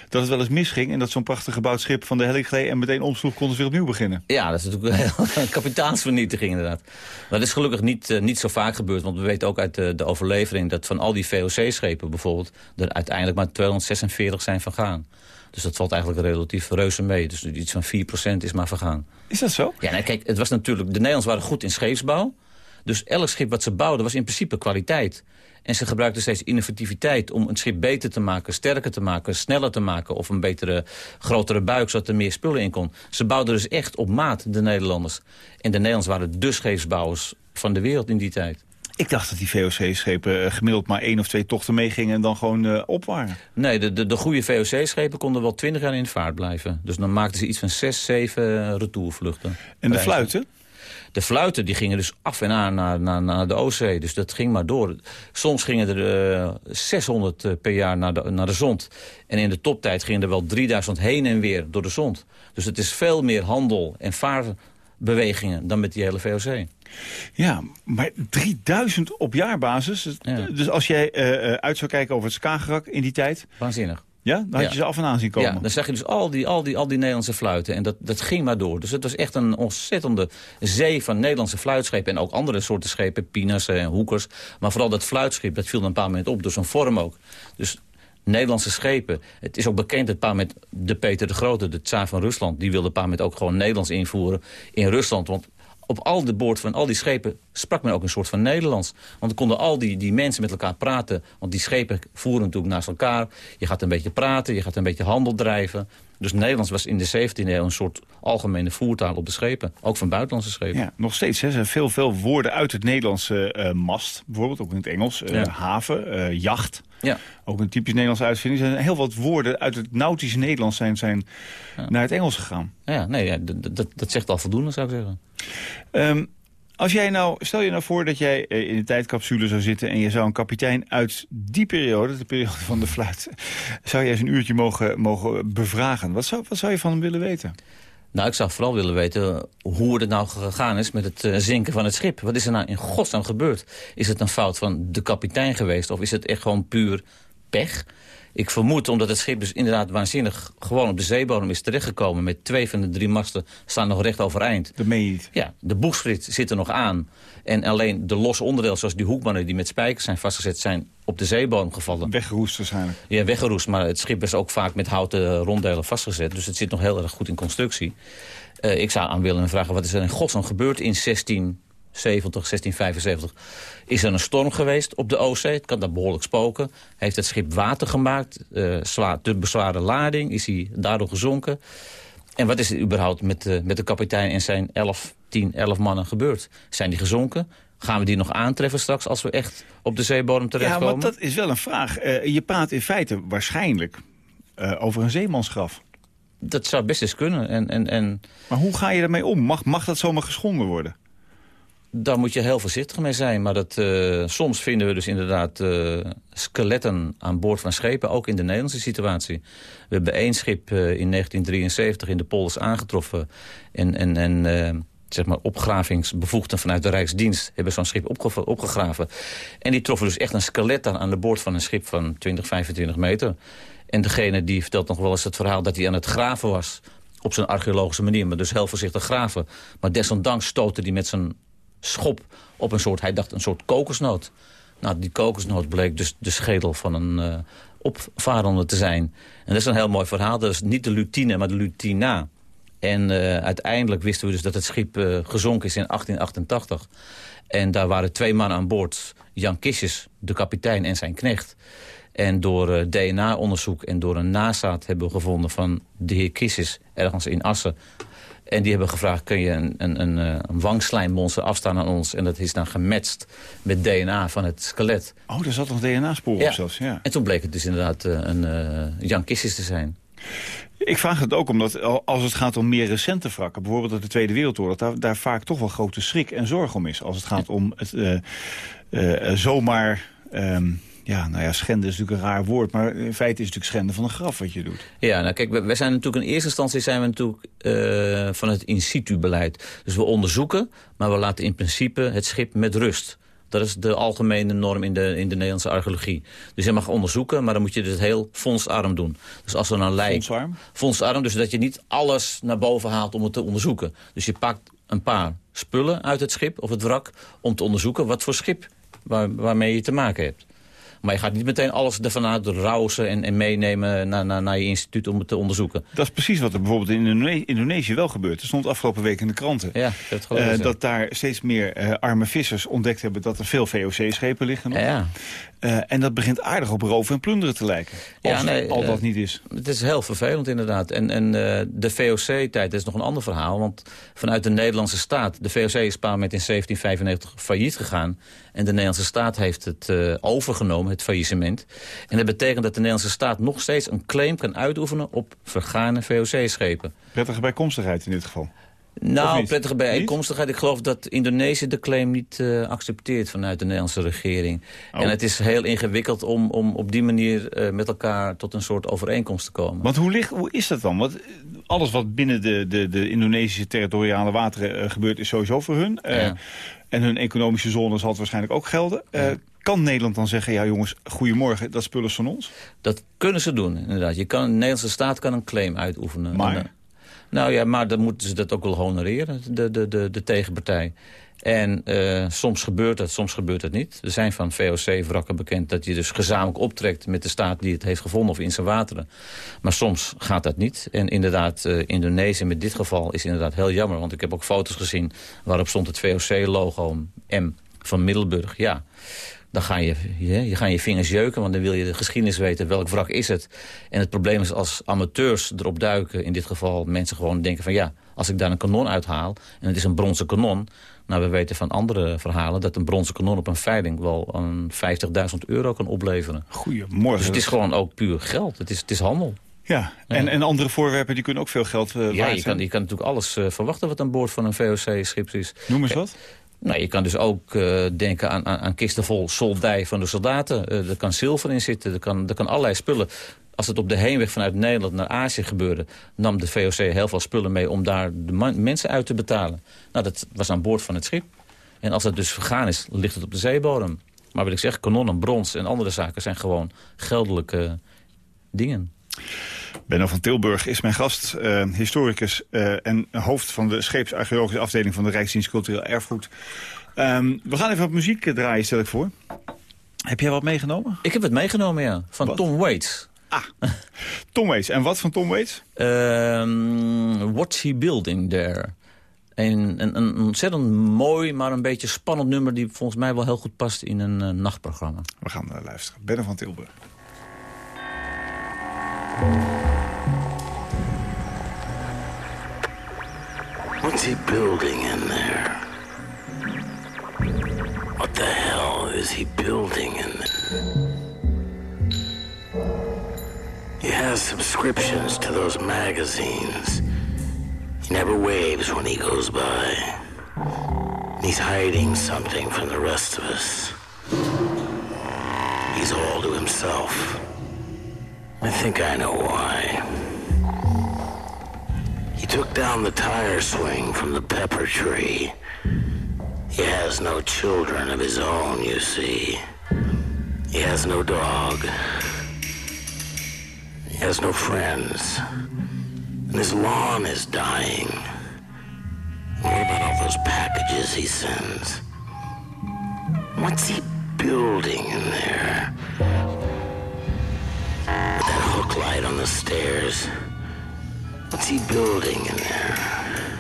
Dat het wel eens misging en dat zo'n prachtig gebouwd schip van de helling gleed en meteen omsloeg, konden ze weer opnieuw beginnen. Ja, dat is natuurlijk *laughs* een kapitaansvernietiging inderdaad. Maar dat is gelukkig niet, niet zo vaak gebeurd, want we weten ook uit de, de overlevering dat van al die VOC-schepen bijvoorbeeld, er uiteindelijk maar 246 zijn vergaan. Dus dat valt eigenlijk relatief reuze mee. Dus iets van 4% is maar vergaan. Is dat zo? Ja, nou, kijk, het was natuurlijk, de Nederlanders waren goed in scheepsbouw. Dus elk schip wat ze bouwden was in principe kwaliteit. En ze gebruikten steeds innovativiteit om een schip beter te maken, sterker te maken, sneller te maken. Of een betere, grotere buik, zodat er meer spullen in kon. Ze bouwden dus echt op maat, de Nederlanders. En de Nederlanders waren de scheepsbouwers van de wereld in die tijd. Ik dacht dat die VOC-schepen eh, gemiddeld maar één of twee tochten meegingen en dan gewoon uh, op waren. Nee, de, de, de goede VOC-schepen konden wel twintig jaar in de vaart blijven. Dus dan maakten ze iets van zes, zeven retourvluchten. En de fluiten? De fluiten die gingen dus af en aan naar, naar, naar de Oostzee. Dus dat ging maar door. Soms gingen er 600 per jaar naar de, naar de zond. En in de toptijd gingen er wel 3000 heen en weer door de zond. Dus het is veel meer handel en vaarbewegingen dan met die hele VOC. Ja, maar 3000 op jaarbasis. Dus als jij uh, uit zou kijken over het Skagerrak in die tijd... Waanzinnig. Ja, dan had je ze af en aan zien komen. Ja, dan zag je dus al die, al die, al die Nederlandse fluiten. En dat, dat ging maar door. Dus het was echt een ontzettende zee van Nederlandse fluitschepen. En ook andere soorten schepen, pinas en hoekers. Maar vooral dat fluitschip, dat viel een paar moment op. Dus een vorm ook. Dus Nederlandse schepen. Het is ook bekend dat paar met de Peter de Grote, de tsaar van Rusland... die wilde paar met ook gewoon Nederlands invoeren in Rusland. Want op al de boord van al die schepen sprak men ook een soort van Nederlands. Want dan konden al die, die mensen met elkaar praten. Want die schepen voeren natuurlijk naast elkaar. Je gaat een beetje praten, je gaat een beetje handel drijven. Dus Nederlands was in de 17e eeuw een soort algemene voertaal op de schepen. Ook van buitenlandse schepen. Ja, nog steeds. Hè, zijn veel, veel woorden uit het Nederlandse uh, mast. Bijvoorbeeld ook in het Engels. Uh, haven, uh, jacht. Ja. Ook een typisch Nederlandse uitvinding. Zijn heel wat woorden uit het nautische Nederlands zijn, zijn naar het Engels gegaan. Ja, nee, ja, dat, dat zegt al voldoende, zou ik zeggen. Um, als jij nou, stel je nou voor dat jij eh, in de tijdcapsule zou zitten... en je zou een kapitein uit die periode, de periode van de fluit... *laughs* zou jij eens een uurtje mogen, mogen bevragen. Wat zou, wat zou je van hem willen weten? Nou, ik zou vooral willen weten hoe het nou gegaan is met het eh, zinken van het schip. Wat is er nou in godsnaam gebeurd? Is het een fout van de kapitein geweest of is het echt gewoon puur pech? Ik vermoed, omdat het schip dus inderdaad waanzinnig gewoon op de zeebodem is terechtgekomen... met twee van de drie masten staan nog recht overeind. Dat meen je niet? Ja, de boegsprit zit er nog aan. En alleen de losse onderdelen, zoals die hoekmannen die met spijkers zijn vastgezet... zijn op de zeebodem gevallen. Weggeroest waarschijnlijk. Ja, weggeroest, maar het schip is ook vaak met houten ronddelen vastgezet. Dus het zit nog heel erg goed in constructie. Uh, ik zou aan willen vragen, wat is er in godsnaam gebeurd in 16... 70, 1675 is er een storm geweest op de Oostzee. Het kan daar behoorlijk spoken. Heeft het schip water gemaakt. Uh, zwaar, te bezware lading. Is hij daardoor gezonken. En wat is er überhaupt met, uh, met de kapitein en zijn 11, 10, 11 mannen gebeurd? Zijn die gezonken? Gaan we die nog aantreffen straks als we echt op de zeebodem terechtkomen? Ja, want dat is wel een vraag. Uh, je praat in feite waarschijnlijk over een zeemansgraf. Dat zou best eens kunnen. En, en, en... Maar hoe ga je daarmee om? Mag, mag dat zomaar geschonden worden? Daar moet je heel voorzichtig mee zijn. Maar dat, uh, soms vinden we dus inderdaad uh, skeletten aan boord van schepen. Ook in de Nederlandse situatie. We hebben één schip uh, in 1973 in de polders aangetroffen. En, en, en zeg maar opgravingsbevoegden vanuit de Rijksdienst... hebben zo'n schip opge opgegraven. En die troffen dus echt een skelet aan, aan de boord van een schip van 20, 25 meter. En degene die vertelt nog wel eens het verhaal dat hij aan het graven was op zijn archeologische manier, maar dus heel voorzichtig graven. Maar desondanks stoten hij met zijn schop op een soort, hij dacht een soort kokosnoot. Nou, die kokosnoot bleek dus de schedel van een uh, opvarende te zijn. En dat is een heel mooi verhaal. Dat is niet de lutine, maar de lutina. En uh, uiteindelijk wisten we dus dat het schip uh, gezonken is in 1888. En daar waren twee mannen aan boord. Jan Kissjes, de kapitein en zijn knecht. En door DNA-onderzoek en door een nazaat hebben we gevonden van de heer Kissjes... ergens in Assen en die hebben gevraagd, kun je een, een, een, eh, een wangslijmmonster afstaan aan ons? En dat is dan gematcht met DNA van het skelet. Oh, daar zat nog DNA-spoor ja. op zelfs, ja. En toen bleek het dus inderdaad uh, een uh, Jan Kissis te zijn. Ik vraag het ook omdat als het gaat om meer recente wrakken... bijvoorbeeld uit de Tweede Wereldoorlog... daar, daar vaak toch wel grote schrik en zorg om is. Als het gaat om het uh, uh, zomaar... Um, ja, nou ja, schenden is natuurlijk een raar woord... maar in feite is het natuurlijk schenden van een graf wat je doet. Ja, nou kijk, wij zijn natuurlijk in eerste instantie zijn we natuurlijk uh, van het in-situ-beleid. Dus we onderzoeken, maar we laten in principe het schip met rust. Dat is de algemene norm in de, in de Nederlandse archeologie. Dus je mag onderzoeken, maar dan moet je het heel fondsarm doen. Dus als er een lijk... Fondsarm? Fondsarm, dus dat je niet alles naar boven haalt om het te onderzoeken. Dus je pakt een paar spullen uit het schip of het wrak... om te onderzoeken wat voor schip waar, waarmee je te maken hebt. Maar je gaat niet meteen alles ervan uit rousen en, en meenemen naar, naar, naar je instituut om het te onderzoeken. Dat is precies wat er bijvoorbeeld in Indone Indonesië wel gebeurt. Er stond afgelopen week in de kranten ja, dat, uh, dat daar steeds meer uh, arme vissers ontdekt hebben dat er veel VOC-schepen liggen. Nog. Ja. Uh, en dat begint aardig op roven en plunderen te lijken. Als ja, nee, al dat niet is. Het is heel vervelend inderdaad. En, en de VOC-tijd is nog een ander verhaal. Want vanuit de Nederlandse staat... de VOC is paar met in 1795 failliet gegaan. En de Nederlandse staat heeft het uh, overgenomen, het faillissement. En dat betekent dat de Nederlandse staat nog steeds een claim kan uitoefenen op vergane VOC-schepen. Prettige bijkomstigheid in dit geval. Nou, prettige bijeenkomstigheid. Ik geloof dat Indonesië de claim niet uh, accepteert vanuit de Nederlandse regering. Oh. En het is heel ingewikkeld om, om op die manier uh, met elkaar tot een soort overeenkomst te komen. Want hoe, ligt, hoe is dat dan? Want alles wat binnen de, de, de Indonesische territoriale wateren uh, gebeurt is sowieso voor hun. Ja. En hun economische zone zal het waarschijnlijk ook gelden. Ja. Kan Nederland dan zeggen, ja jongens, goedemorgen, dat spul is van ons? Dat kunnen ze doen, inderdaad. Je kan, de Nederlandse staat kan een claim uitoefenen. Maar? Nou ja, maar dan moeten ze dat ook wel honoreren, de, de, de, de tegenpartij. En uh, soms gebeurt dat, soms gebeurt dat niet. Er zijn van VOC-wrakken bekend dat je dus gezamenlijk optrekt... met de staat die het heeft gevonden of in zijn wateren. Maar soms gaat dat niet. En inderdaad, uh, Indonesië met dit geval is inderdaad heel jammer. Want ik heb ook foto's gezien waarop stond het VOC-logo M van Middelburg. Ja, dan ga je, je, je, gaan je vingers jeuken, want dan wil je de geschiedenis weten. Welk wrak is het? En het probleem is als amateurs erop duiken, in dit geval mensen gewoon denken van ja, als ik daar een kanon uithaal en het is een bronzen kanon. Nou, we weten van andere verhalen dat een bronzen kanon op een veiling wel een 50.000 euro kan opleveren. Goedemorgen. Dus het is gewoon ook puur geld. Het is, het is handel. Ja, en, en andere voorwerpen die kunnen ook veel geld uh, Ja, je kan, je kan natuurlijk alles uh, verwachten wat aan boord van een VOC-schip is. Noem eens wat. Nou, je kan dus ook uh, denken aan, aan, aan, kisten vol soldij van de soldaten. Uh, er kan zilver in zitten, er kan, er kan allerlei spullen. Als het op de heenweg vanuit Nederland naar Azië gebeurde... nam de VOC heel veel spullen mee om daar de mensen uit te betalen. Nou, dat was aan boord van het schip. En als dat dus vergaan is, ligt het op de zeebodem. Maar wat ik zeg, kanonnen, brons en andere zaken zijn gewoon geldelijke dingen. Benno van Tilburg is mijn gast, uh, historicus uh, en hoofd van de scheepsarcheologische afdeling van de Rijksdienst Cultureel Erfgoed. Um, we gaan even wat muziek draaien, stel ik voor. Heb jij wat meegenomen? Ik heb het meegenomen, ja. Van wat? Tom Waits. Ah, Tom Waits. En wat van Tom Waits? Um, what's he building there? Een, een, een, ontzettend mooi, maar een beetje spannend nummer... die volgens mij wel heel goed past in een uh, nachtprogramma. We gaan luisteren. Benno van Tilburg. What's he building in there? What the hell is he building in there? He has subscriptions to those magazines. He never waves when he goes by. He's hiding something from the rest of us. He's all to himself. I think I know why. He took down the tire swing from the pepper tree. He has no children of his own, you see. He has no dog. He has no friends. And his lawn is dying. What about all those packages he sends? What's he building in there? Light on the stairs. What's he building in there?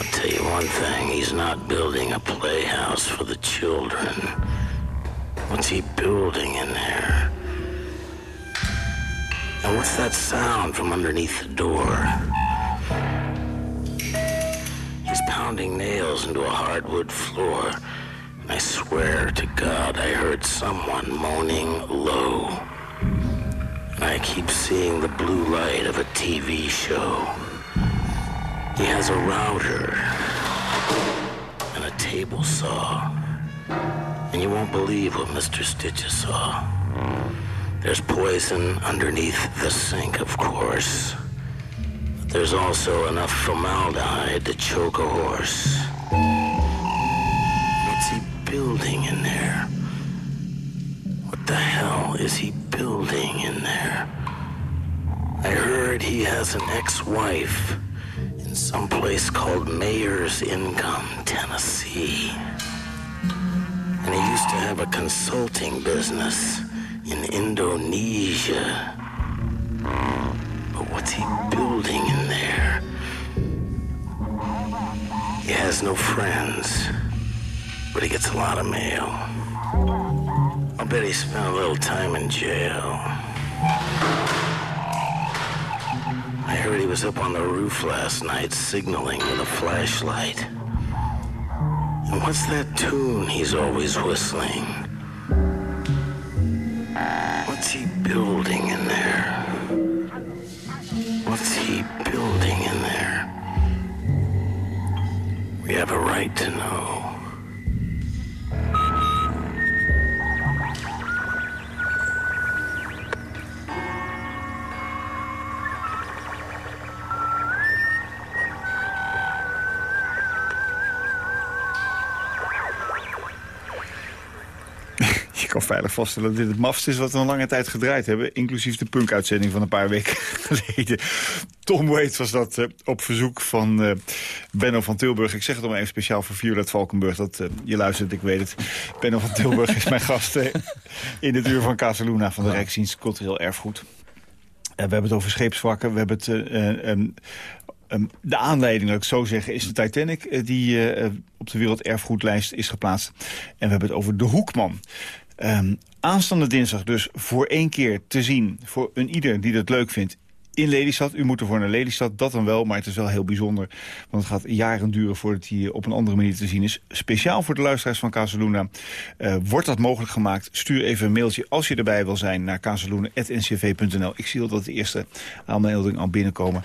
I'll tell you one thing, he's not building a playhouse for the children. What's he building in there? And what's that sound from underneath the door? He's pounding nails into a hardwood floor. And I swear to God I heard someone moaning low. I keep seeing the blue light of a TV show. He has a router and a table saw. And you won't believe what Mr. Stitches saw. There's poison underneath the sink, of course. But there's also enough formaldehyde to choke a horse. What's he building in there? What the hell is he building in there? I heard he has an ex-wife in some place called Mayor's Income, Tennessee. And he used to have a consulting business in Indonesia. But what's he building in there? He has no friends, but he gets a lot of mail. I bet he spent a little time in jail. I heard he was up on the roof last night signaling with a flashlight. And what's that tune he's always whistling? What's he building in there? What's he building in there? We have a right to know. Vaststellen dat dit het mafst is wat we een lange tijd gedraaid hebben. Inclusief de punk-uitzending van een paar weken *laughs* geleden. Tom Waits was dat eh, op verzoek van eh, Benno van Tilburg. Ik zeg het om even speciaal voor Violet Valkenburg. Dat, eh, je luistert, ik weet het. Benno van Tilburg is mijn gast in het uur van Casaluna van de Rijksdienst Cultureel Erfgoed. We hebben het over scheepswrakken. We hebben het... de aanleiding, dat ik zo zeggen, is de Titanic... die op de werelderfgoedlijst is geplaatst. En we hebben het over de Hoekman. Ehm, aanstaande dinsdag dus voor één keer te zien... voor een ieder die dat leuk vindt in Lelystad. U moet ervoor naar Lelystad, dat dan wel, maar het is wel heel bijzonder. Want het gaat jaren duren voordat hij op een andere manier te zien is. Speciaal voor de luisteraars van Casaluna eh, wordt dat mogelijk gemaakt. Stuur even een mailtje als je erbij wil zijn naar casaluna.ncv.nl. Ik zie al dat de eerste aanmeldingen al binnenkomen.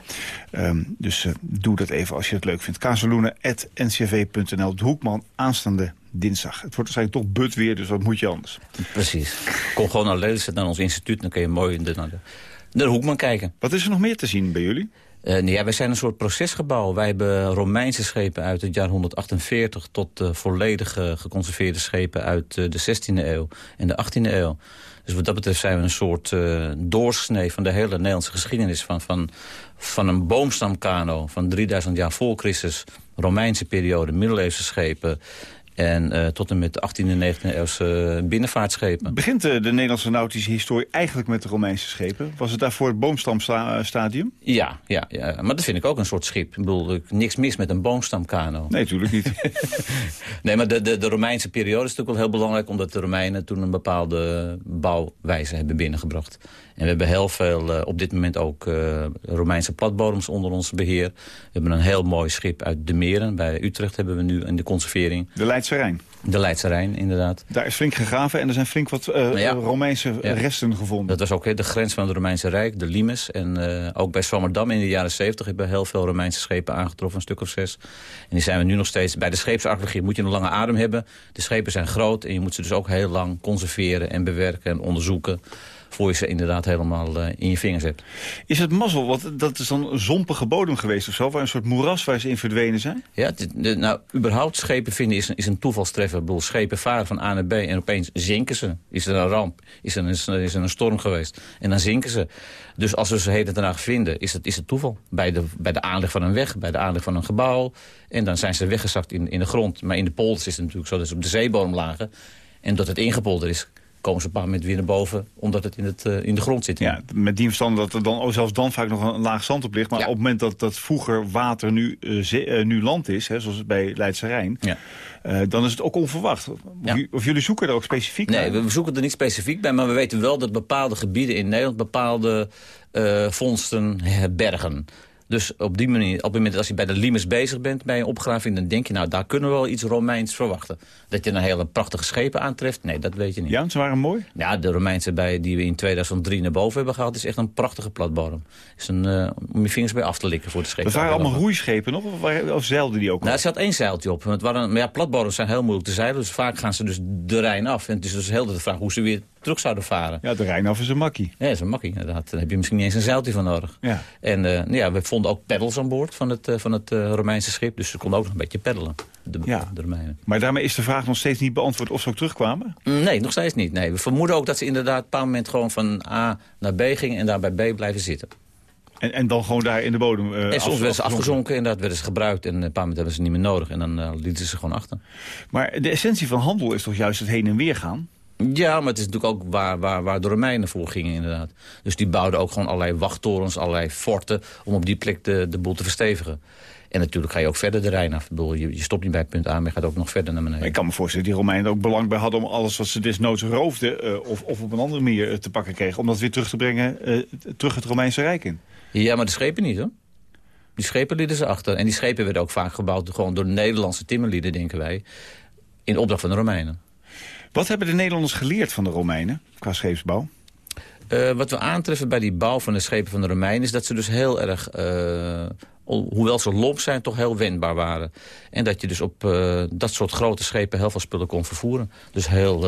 Ehm, dus eh, doe dat even als je het leuk vindt. casaluna.ncv.nl. De Hoekman aanstaande dinsdag. Het wordt waarschijnlijk toch but weer, dus wat moet je anders? Precies. Kom gewoon naar Lelystad, naar ons instituut. Dan kun je mooi naar de, naar de Hoekman kijken. Wat is er nog meer te zien bij jullie? Uh, nee, ja, wij zijn een soort procesgebouw. Wij hebben Romeinse schepen uit het jaar 148... tot uh, volledig uh, geconserveerde schepen uit de 16e eeuw en de 18e eeuw. Dus wat dat betreft zijn we een soort doorsnee van de hele Nederlandse geschiedenis... van, van, van een boomstamkano van 3000 jaar voor Christus... Romeinse periode, middeleeuwse schepen... En uh, tot en met de 18e en 19e eeuwse binnenvaartschepen. Begint de, de Nederlandse nautische historie eigenlijk met de Romeinse schepen? Was het daarvoor het boomstamstadium? Ja, ja, ja, maar dat vind ik ook een soort schip. Ik bedoel, niks mis met een boomstamkano. Nee, natuurlijk niet. *laughs* nee, maar de, de, de Romeinse periode is natuurlijk wel heel belangrijk... omdat de Romeinen toen een bepaalde bouwwijze hebben binnengebracht. En we hebben heel veel, uh, op dit moment ook uh, Romeinse platbodems onder ons beheer. We hebben een heel mooi schip uit de Meren. Bij Utrecht hebben we nu in de conservering. De Leidse Rijn. De Leidse Rijn, inderdaad. Daar is flink gegraven en er zijn flink wat uh, nou ja. Romeinse ja. resten gevonden. Dat was ook he, de grens van het Romeinse Rijk, de Limes. En ook bij Zwammerdam in de jaren 70 hebben we heel veel Romeinse schepen aangetroffen, een stuk of zes. En die zijn we nu nog steeds... Bij de scheepsarcheologie moet je een lange adem hebben. De schepen zijn groot en je moet ze dus ook heel lang conserveren en bewerken en onderzoeken voor je ze inderdaad helemaal uh, in je vingers hebt. Is het mazzel, want dat is dan een zompige bodem geweest of zo... waar een soort moeras waar ze in verdwenen zijn? Ja, nou, überhaupt schepen vinden is een, is een toevalstreffer. Ik bedoel, schepen varen van A naar B en opeens zinken ze. Is er een ramp, is er een, is er een storm geweest en dan zinken ze. Dus als we ze heden daarna vinden, is het, is het toeval. Bij de, bij de aanleg van een weg, bij de aanleg van een gebouw. En dan zijn ze weggezakt in, in de grond. Maar in de polders is het natuurlijk zo dat ze op de zeebodem lagen. En dat het ingepolder is, komen ze op een paar moment weer naar boven... omdat het in, het, uh, in de grond zit. Ja, met die verstand dat er dan oh, zelfs dan vaak nog een laag zand op ligt. Maar ja. op het moment dat, dat vroeger water nu, uh, zee, uh, nu land is, hè, zoals bij Leidse Rijn... Ja. dan is het ook onverwacht. Of, ja. of, jullie zoeken er ook specifiek nee, naar? we zoeken er niet specifiek bij, maar we weten wel dat bepaalde gebieden in Nederland... bepaalde vondsten bergen. Dus op die manier, op het moment als je bij de Limes bezig bent bij een opgraving... dan denk je, nou, daar kunnen we wel iets Romeins verwachten. Dat je een hele prachtige schepen aantreft, nee, dat weet je niet. Ja, ze waren mooi? Ja, de Romeinse bij, die we in 2003 naar boven hebben gehaald... is echt een prachtige platbodem. Is een, uh, om je vingers bij af te likken voor de schepen. Dat waren allemaal roeischepen nog? Of, waren, of zeilden die ook Nou, er zat één zeiltje op. Het waren, maar ja, platbodems zijn heel moeilijk te zeilen. Dus vaak gaan ze dus de Rijn af. En het is dus heel de vraag hoe ze weer terug zouden varen. Ja, de Rijn af is een makkie. Ja, is een makkie. Daar heb je misschien niet eens een zeiltje van nodig. Ja. En uh, ja, we vonden ook peddels aan boord van het, uh, van het uh, Romeinse schip. Dus ze konden ook nog een beetje peddelen, de, ja. de Romeinen. Maar daarmee is de vraag nog steeds niet beantwoord of ze ook terugkwamen? Nee, nog steeds niet. Nee. We vermoeden ook dat ze inderdaad op een bepaald moment gewoon van A naar B gingen... en daar bij B blijven zitten. En, en dan gewoon daar in de bodem uh, En soms werden ze afgezonken en dat werden ze gebruikt... en een paar moment hebben ze niet meer nodig. En dan uh, lieten ze gewoon achter. Maar de essentie van handel is toch juist het heen en weer gaan? Ja, maar het is natuurlijk ook waar, waar, waar de Romeinen voor gingen inderdaad. Dus die bouwden ook gewoon allerlei wachttorens, allerlei forten... om op die plek de, de boel te verstevigen. En natuurlijk ga je ook verder de Rijn af. Ik bedoel, je, je stopt niet bij het punt A, maar je gaat ook nog verder naar beneden. Maar ik kan me voorstellen dat die Romeinen ook belang bij hadden... om alles wat ze desnoods roofden uh, of, of op een andere manier uh, te pakken kregen... om dat weer terug te brengen, uh, terug het Romeinse Rijk in. Ja, maar de schepen niet hoor. Die schepen lieten ze achter. En die schepen werden ook vaak gebouwd gewoon door Nederlandse timmerlieden, denken wij. In opdracht van de Romeinen. Wat hebben de Nederlanders geleerd van de Romeinen qua scheepsbouw? Uh, wat we aantreffen bij die bouw van de schepen van de Romeinen... is dat ze dus heel erg uh, hoewel ze lomp zijn, toch heel wendbaar waren. En dat je dus op uh, dat soort grote schepen heel veel spullen kon vervoeren. Dus heel,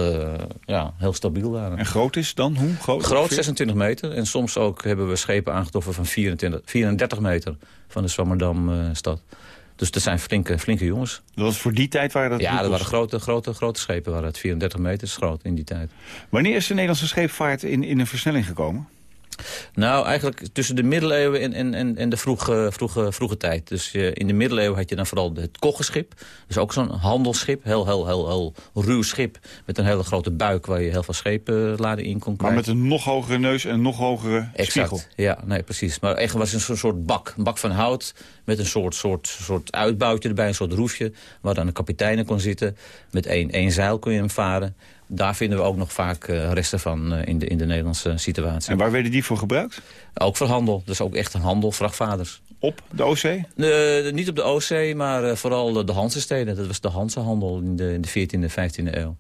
ja, heel stabiel waren. En groot is dan? Hoe groot? Groot, 26 meter. En soms ook hebben we schepen aangetroffen van 24, 34 meter van de Zwammerdam-stad. Dus dat zijn flinke, flinke jongens. Dat was voor die tijd waren dat Ja, dat waren grote, grote, grote schepen. Waren het 34 meter groot in die tijd. Wanneer is de Nederlandse scheepvaart in, in een versnelling gekomen? Nou, eigenlijk tussen de middeleeuwen en, en, en, en de vroege, vroege, vroege tijd. Dus uh, in de middeleeuwen had je dan vooral het koggenschip. Dus ook zo'n handelsschip. Heel, heel, heel, heel ruw schip. Met een hele grote buik waar je heel veel schepenladen in kon krijgen. Maar met een nog hogere neus en een nog hogere exact. spiegel. Ja, nee, precies. Maar echt was een soort bak. Een bak van hout met een soort, soort, soort uitboutje erbij. Een soort roefje waar dan een kapitein in kon zitten. Met één, één zeil kon je hem varen daar vinden we ook nog vaak uh, resten van uh, in, de, in de Nederlandse situatie. En waar werden die voor gebruikt? Ook voor handel. Dus ook echt een handel, vrachtvaarders. Op de Oostzee? Uh, niet op de Oostzee, maar vooral de Hansesteden. Dat was de Hansehandel in de, in de 14e, 15e eeuw.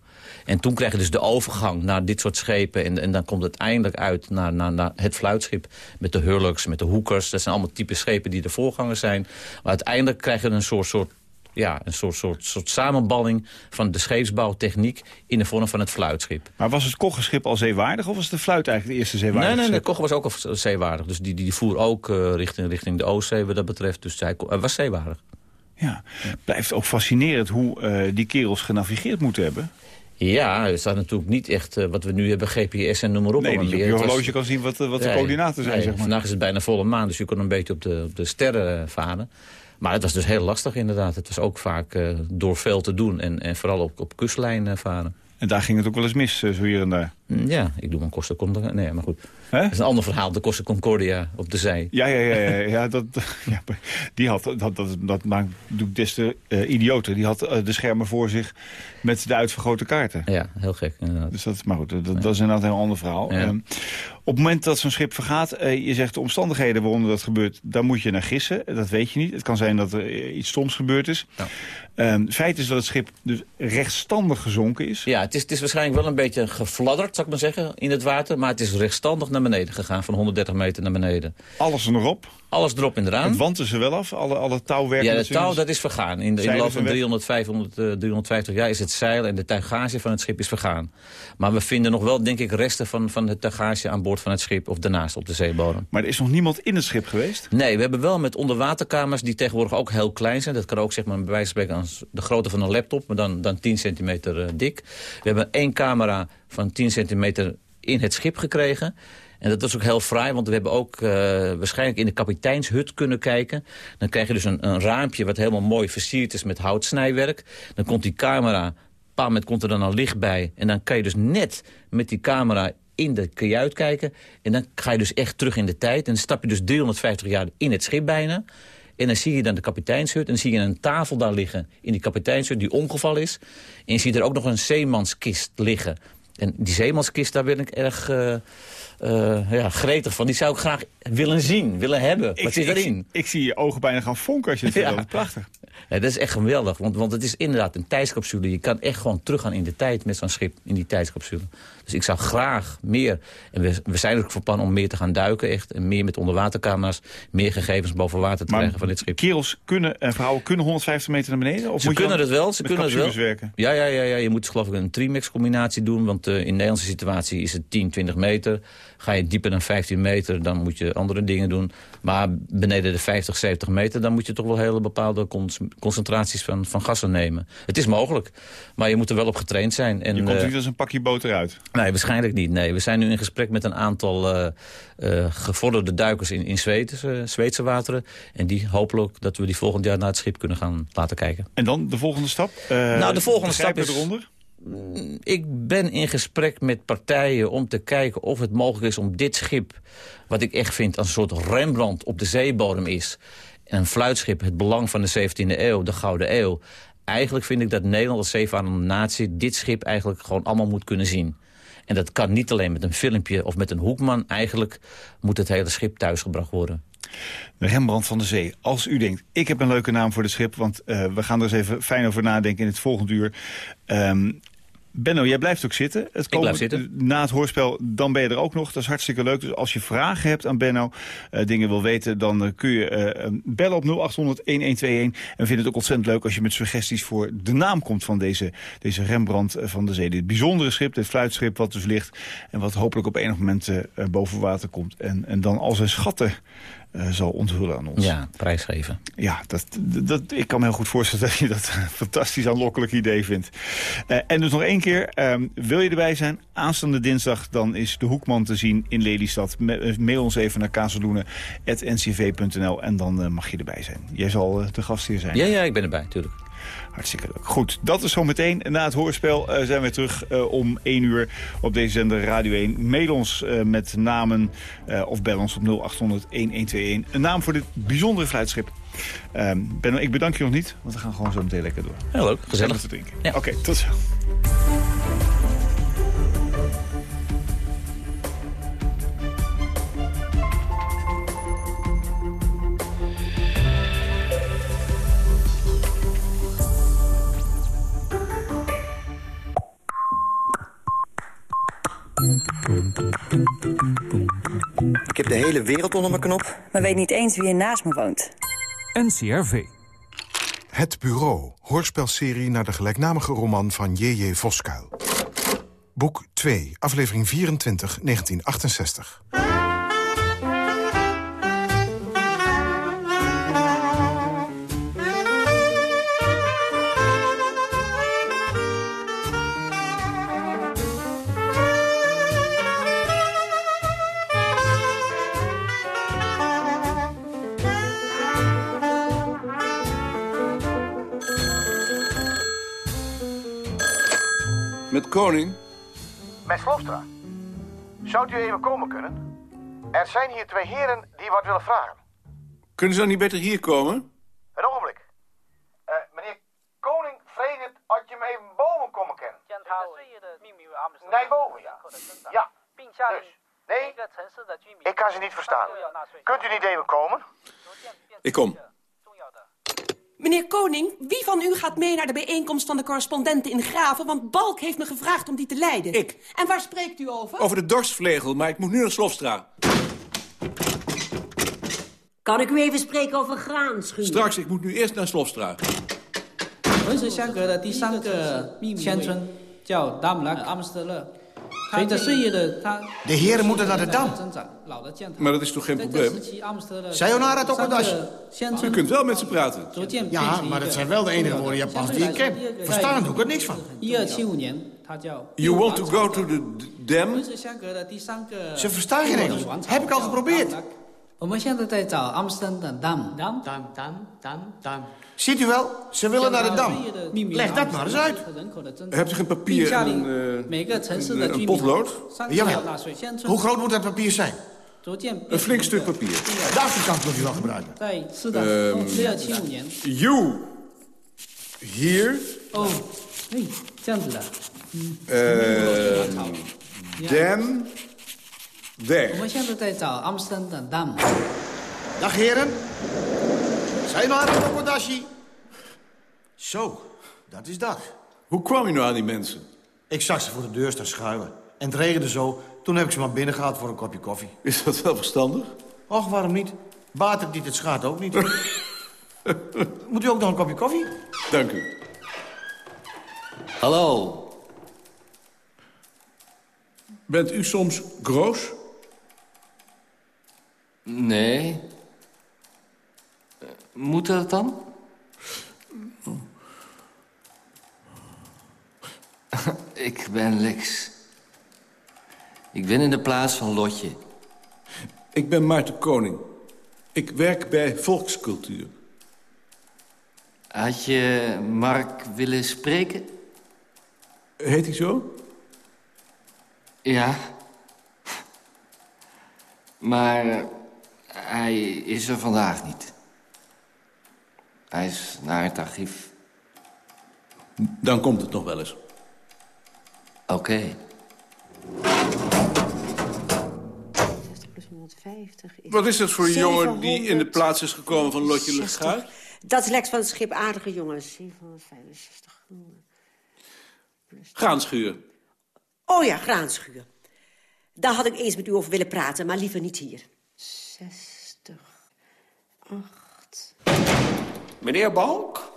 En toen krijg je dus de overgang naar dit soort schepen. En, en dan komt het eindelijk uit naar, naar, naar het fluitschip. Met de hurlocks, met de hoekers. Dat zijn allemaal type schepen die de voorgangers zijn. Maar uiteindelijk krijg je een soort, soort ja, een soort, soort, soort samenballing van de scheepsbouwtechniek in de vorm van het fluitschip. Maar was het koggenschip al zeewaardig of was de fluit eigenlijk de eerste zeewaardig? Nee, nee, nee de koggen was ook al zeewaardig. Dus die, die voer ook uh, richting, richting de Oostzee wat dat betreft. Dus hij was zeewaardig. Ja, blijft ook fascinerend hoe uh, die kerels genavigeerd moeten hebben. Ja, er staat natuurlijk niet echt uh, wat we nu hebben, GPS en noem maar op. Nee, je je horloge was... kan zien wat, wat de nee, coördinaten zijn. Nee, zeg maar. Vandaag is het bijna volle maan, dus je kon een beetje op de, op de sterren varen. Maar het was dus heel lastig inderdaad. Het was ook vaak uh, door veel te doen en, en vooral op, op kustlijn varen. En daar ging het ook wel eens mis, zo hier en daar? Ja, ik doe mijn Costa Concordia. Nee, maar goed. He? Dat is een ander verhaal, de Costa Concordia op de zee. Ja, ja, ja, ja, ja, *laughs* dat, ja die had, dat, dat, dat maakt des te uh, idioter. Die had uh, de schermen voor zich met de uitvergrote kaarten. Ja, heel gek inderdaad. Dus dat, is, maar goed, dat, dat is inderdaad een heel ander verhaal. Ja. Um, op het moment dat zo'n schip vergaat, uh, je zegt de omstandigheden waaronder dat gebeurt, daar moet je naar gissen. Dat weet je niet. Het kan zijn dat er iets stoms gebeurd is. Ja. Um, feit is dat het schip dus rechtstandig gezonken is. Ja, het is, het is waarschijnlijk wel een beetje gefladderd, ik maar zeggen, in het water. Maar het is rechtstandig naar beneden gegaan, van 130 meter naar beneden. Alles er nog op? Alles erop en eraan. Het wanten ze wel af, alle, alle touwwerken? Ja, het touw dat is vergaan. In de, in de loop van 300, 500, uh, 350 jaar is het zeil en de tuigage van het schip is vergaan. Maar we vinden nog wel, denk ik, resten van, van het tuigage aan boord van het schip... of daarnaast op de zeebodem. Maar er is nog niemand in het schip geweest? Nee, we hebben wel met onderwaterkamers die tegenwoordig ook heel klein zijn. Dat kan ook zeg maar, bij wijze van spreken de grootte van een laptop... maar dan, dan 10 centimeter uh, dik. We hebben één camera van 10 centimeter in het schip gekregen... En dat was ook heel fraai, want we hebben ook uh, waarschijnlijk in de kapiteinshut kunnen kijken. Dan krijg je dus een, een raampje wat helemaal mooi versierd is met houtsnijwerk. Dan komt die camera, paar moment komt er dan al licht bij. En dan kan je dus net met die camera in de kajuit kijken. En dan ga je dus echt terug in de tijd. En stap je dus 350 jaar in het schip bijna. En dan zie je dan de kapiteinshut. En dan zie je een tafel daar liggen in die kapiteinshut die omgevallen is. En je ziet er ook nog een zeemanskist liggen. En die zeemanskist, daar ben ik erg... Uh, uh, ja, gretig van. Die zou ik graag willen zien, willen hebben. Ik, Wat zit ik, erin? Ik, zie je ogen bijna gaan vonken als je het Ja. vertelt. Prachtig. Ja, dat is echt geweldig, want, want het is inderdaad een tijdscapsule. Je kan echt gewoon teruggaan in de tijd met zo'n schip, in die tijdscapsule. Dus ik zou graag meer, en we, we zijn ook van plan om meer te gaan duiken, echt. En meer met onderwaterkamera's, meer gegevens boven water te Maar krijgen van dit schip. kerels kunnen, en vrouwen kunnen 150 meter naar beneden? Of Ze moet kunnen het wel, ze kunnen het wel. werken? Ja, ja, ja, ja, je moet geloof ik een Trimex combinatie doen, want uh, in de Nederlandse situatie is het 10, 20 meter. Ga je dieper dan 15 meter, dan moet je andere dingen doen. Maar beneden de 50, 70 meter, dan moet je toch wel hele bepaalde concentraties van, van gassen nemen. Het is mogelijk, maar je moet er wel op getraind zijn. En, Je komt eh, niet als een pakje boter uit. Nee, waarschijnlijk niet. Nee, we zijn nu in gesprek met een aantal uh, uh, gevorderde duikers in, in Zweedse, uh, Zweedse wateren. En die hopelijk dat we die volgend jaar naar het schip kunnen gaan laten kijken. En dan de volgende stap? Nou, de volgende stap is- eronder? Ik ben in gesprek met partijen om te kijken of het mogelijk is om dit schip... wat ik echt vind als een soort Rembrandt op de zeebodem is... en een fluitschip, het belang van de 17e eeuw, de Gouden Eeuw... eigenlijk vind ik dat Nederland als zeevarende natie... dit schip eigenlijk gewoon allemaal moet kunnen zien. En dat kan niet alleen met een filmpje of met een hoekman. Eigenlijk moet het hele schip thuisgebracht worden. De Rembrandt van de Zee. Als u denkt, ik heb een leuke naam voor het schip... want uh, we gaan er eens even fijn over nadenken in het volgende uur. Um, Benno, jij blijft ook zitten. Het Ik blijf zitten. Na het hoorspel, dan ben je er ook nog. Dat is hartstikke leuk. Dus als je vragen hebt aan Benno, eh, dingen wil weten... dan eh, kun je eh, bellen op 0800-1121. En vind het ook ontzettend leuk als je met suggesties voor de naam komt... van deze, deze Rembrandt van de Zee. Dit bijzondere schip, dit fluitschip wat dus ligt... en wat hopelijk op enig moment boven water komt. En, en dan al zijn schatten eh, zal onthullen aan ons. Ja, prijsgeven. Ja, dat, dat, ik kan me heel goed voorstellen *laughs* dat je dat een fantastisch aanlokkelijk idee vindt. Eh, en dus nog één keer, ehm, wil je erbij zijn? Aanstaande dinsdag dan is de Hoekman te zien in Lelystad. Eh, mail ons even naar kazeloenen.ncv.nl en dan mag je erbij zijn. Jij zal de gast hier zijn. Ja, ja, ik ben erbij, tuurlijk. Hartstikke leuk. Goed, dat is zo meteen. Na het hoorspel eh, zijn we terug eh, om 1 uur op deze zender Radio 1. Mail ons eh, met namen of bel ons op 0800 1121. Een naam voor dit bijzondere fluitschip. Ehm Benno, ik bedank je nog niet, want we gaan gewoon zo meteen lekker door. Heel leuk, gezellig. Te drinken. Ja. Oké, tot zo. Hele wereld onder mijn knop. maar weet niet eens wie er naast me woont. NCRV. Het Bureau, hoorspelserie naar de gelijknamige roman van J.J. Voskuil. Boek 2, aflevering 24, 1968. Koning? Met Slofstra. Zou u even komen kunnen? Er zijn hier twee heren die wat willen vragen. Kunnen ze dan niet beter hier komen? Een ogenblik. Eh, meneer Koning het als je me even boven komen kennen. Nee, boven, ja. Ja, dus. Nee, ik kan ze niet verstaan. Kunt u niet even komen? Ik kom. Meneer Koning, wie van u gaat mee naar de bijeenkomst van de correspondenten in Graven? Want Balk heeft me gevraagd om die te leiden. Ik. En waar spreekt u over? Over de dorstvlegel, maar ik moet nu naar Slofstra. Kan ik u even spreken over graanschuur? Straks, ik moet nu eerst naar Slofstra. 文是相隔的第三个乡村叫达姆拉阿姆斯特勒。 随着岁月的它 De heren moeten naar de Dam. 增长，老的建堂。 Maar dat is toch geen 在这时 probleem? 期，阿姆斯特勒 Sayonara Tokodachi. 三个乡 U 村 kunt wel met ze praten. 逐渐变 Ja, 成一 maar 个 dat zijn wel de enige woorden Japans die ik ken. Verstaan doe ik er niks van. 一二七五年，它叫 You want to go to the d- 文 dam? 是相隔的第三个。 Ze verstaan geen Engels. Heb ik al geprobeerd. 我们现在在找阿姆斯特丹的 dam。 Dam, dam, dam, dam, dam. Ziet u wel, ze willen naar de Dam. Leg dat maar eens uit. Hebt u geen papier en een, een, een potlood? Hoe groot moet dat papier zijn? Een flink stuk papier. Daarvoor kan ik u wel gebruiken. You. Hier. Oh, nee, Them. There. Dag heren. Sayonara Tokodachi. Zo, dat is dat. Hoe kwam je nou aan die mensen? Ik zag ze voor de deur staan schuilen. En het regende zo. Toen heb ik ze maar binnen gehaald voor een kopje koffie. Is dat wel verstandig? Och, waarom niet? Baat het niet, het schaadt ook niet. *laughs* Moet u ook nog een kopje koffie? Dank u. Hallo. Bent u soms groos? Nee. Moet dat dan? *laughs* Ik ben Lex. Ik ben in de plaats van Lotje. Ik ben Maarten Koning. Ik werk bij Volkscultuur. Had je Mark willen spreken? Heet hij zo? Ja. Maar hij is er vandaag niet. Hij is naar het archief. Dan komt het nog wel eens. Oké. 60 plus 150 is... Wat is dat voor een jongen die in de 700. plaats is gekomen van Lotje Legaat? Dat is Lex van het schip Aardige Jongens. 765 gulden. Graanschuur. Oh ja, graanschuur. Daar had ik eens met u over willen praten, maar liever niet hier. 60, 8... Meneer Balk?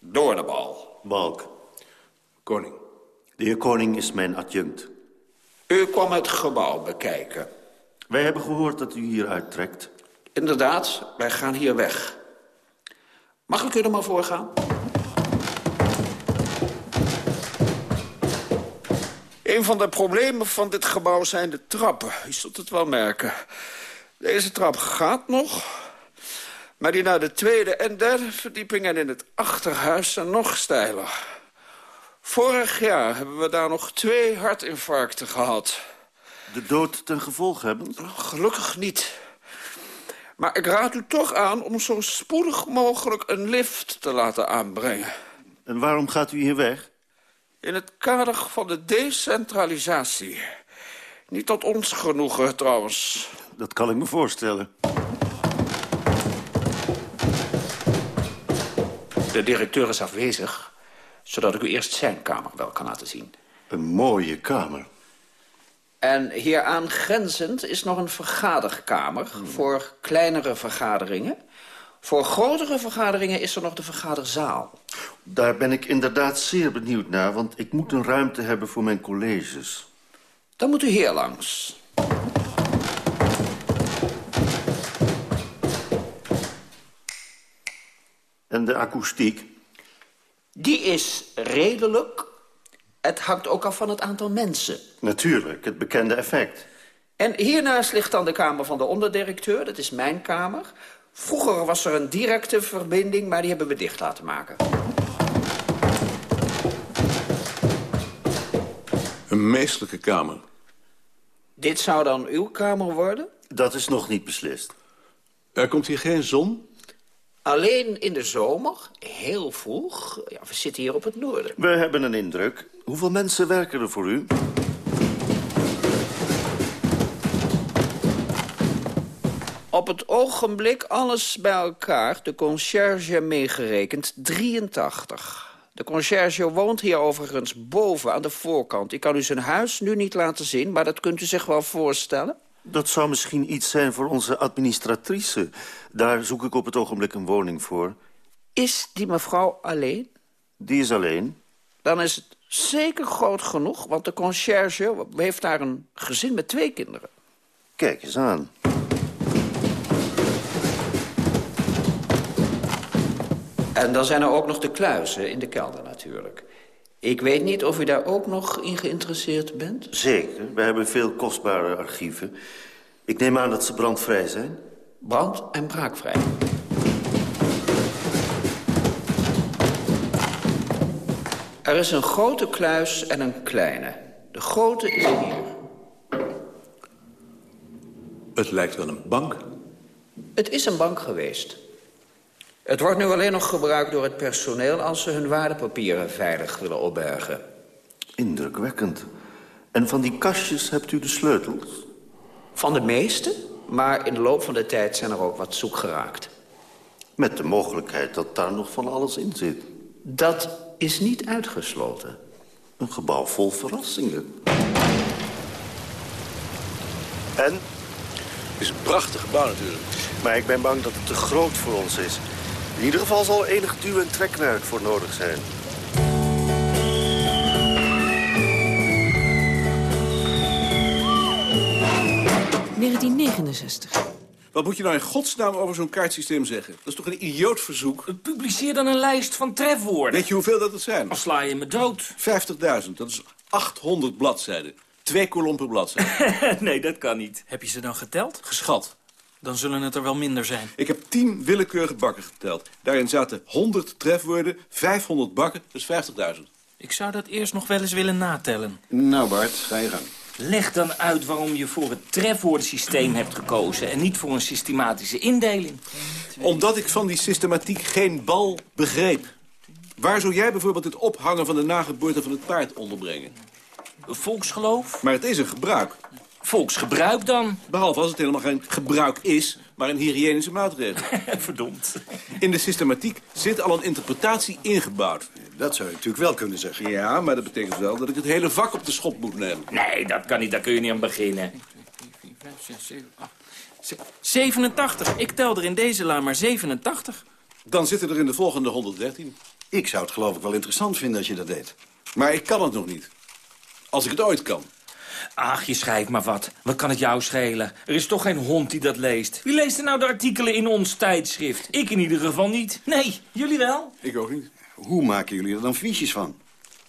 Door de bal. Balk. Koning. De heer Koning is mijn adjunct. U kwam het gebouw bekijken. Wij hebben gehoord dat u hier uittrekt. Inderdaad, wij gaan hier weg. Mag ik u er maar voor gaan? Een van de problemen van dit gebouw zijn de trappen. Je zult het wel merken. Deze trap gaat nog, maar die naar de tweede en derde verdieping... en in het achterhuis zijn nog steiler. Vorig jaar hebben we daar nog twee hartinfarcten gehad. De dood ten gevolge hebben? Gelukkig niet. Maar ik raad u toch aan om zo spoedig mogelijk een lift te laten aanbrengen. En waarom gaat u hier weg? In het kader van de decentralisatie. Niet tot ons genoegen, trouwens. Dat kan ik me voorstellen. De directeur is afwezig, zodat ik u eerst zijn kamer wel kan laten zien. Een mooie kamer. En hier aangrenzend is nog een vergaderkamer voor kleinere vergaderingen. Voor grotere vergaderingen is er nog de vergaderzaal. Daar ben ik inderdaad zeer benieuwd naar, want ik moet een ruimte hebben voor mijn colleges. Dan moet u hier langs. En de akoestiek? Die is redelijk. Het hangt ook af van het aantal mensen. Natuurlijk, het bekende effect. En hiernaast ligt dan de kamer van de onderdirecteur. Dat is mijn kamer. Vroeger was er een directe verbinding, maar die hebben we dicht laten maken. Een meestelijke kamer. Dit zou dan uw kamer worden? Dat is nog niet beslist. Er komt hier geen zon? Alleen in de zomer, heel vroeg. Ja, we zitten hier op het noorden. We hebben een indruk. Hoeveel mensen werken er voor u? Op het ogenblik alles bij elkaar, de conciërge meegerekend, 83. De conciërge woont hier overigens boven aan de voorkant. Ik kan u zijn huis nu niet laten zien, maar dat kunt u zich wel voorstellen. Dat zou misschien iets zijn voor onze administratrice. Daar zoek ik op het ogenblik een woning voor. Is die mevrouw alleen? Die is alleen. Dan is het zeker groot genoeg, want de conciërge heeft daar een gezin met twee kinderen. Kijk eens aan. En dan zijn er ook nog de kluizen in de kelder natuurlijk. Ik weet niet of u daar ook nog in geïnteresseerd bent? Zeker. We hebben veel kostbare archieven. Ik neem aan dat ze brandvrij zijn. Brand- en braakvrij. Er is een grote kluis en een kleine. De grote is hier. Het lijkt wel een bank. Het is een bank geweest. Het wordt nu alleen nog gebruikt door het personeel... als ze hun waardepapieren veilig willen opbergen. Indrukwekkend. En van die kastjes hebt u de sleutels? Van de meeste, maar in de loop van de tijd zijn er ook wat zoek geraakt. Met de mogelijkheid dat daar nog van alles in zit. Dat is niet uitgesloten. Een gebouw vol verrassingen. En? Het is een prachtig gebouw natuurlijk. Maar ik ben bang dat het te groot voor ons is. In ieder geval zal enig duw- en trekwerk voor nodig zijn. Wat moet je nou in godsnaam over zo'n kaartsysteem zeggen? Dat is toch een idioot verzoek? Publiceer dan een lijst van trefwoorden. Weet je hoeveel dat het zijn? Al sla je me dood. 50.000, dat is 800 bladzijden. Twee kolom per bladzijde. *laughs* nee, dat kan niet. Heb je ze dan geteld? Geschat. Dan zullen het er wel minder zijn. Ik heb 10 willekeurige bakken geteld. Daarin zaten 100 trefwoorden, 500 bakken, dus 50.000. Ik zou dat eerst nog wel eens willen natellen. Nou Bart, ga je gang. Leg dan uit waarom je voor het trefwoordensysteem hebt gekozen... en niet voor een systematische indeling. Omdat ik van die systematiek geen bal begreep. Waar zou jij bijvoorbeeld het ophangen van de nageboorte van het paard onderbrengen? Volksgeloof? Maar het is een gebruik. Volksgebruik dan? Behalve als het helemaal geen gebruik is, maar een hygiënische maatregel. *laughs* Verdomd. In de systematiek zit al een interpretatie ingebouwd. Dat zou je natuurlijk wel kunnen zeggen. Ja, maar dat betekent wel dat ik het hele vak op de schop moet nemen. Nee, dat kan niet. Daar kun je niet aan beginnen. 87. Ik tel er in deze la maar 87. Dan zitten er in de volgende 113. Ik zou het geloof ik wel interessant vinden als je dat deed. Maar ik kan het nog niet. Als ik het ooit kan. Ach, je schrijft maar wat. Wat kan het jou schelen? Er is toch geen hond die dat leest. Wie leest er nou de artikelen in ons tijdschrift? Ik in ieder geval niet. Nee, jullie wel? Ik ook niet. Hoe maken jullie er dan fiches van?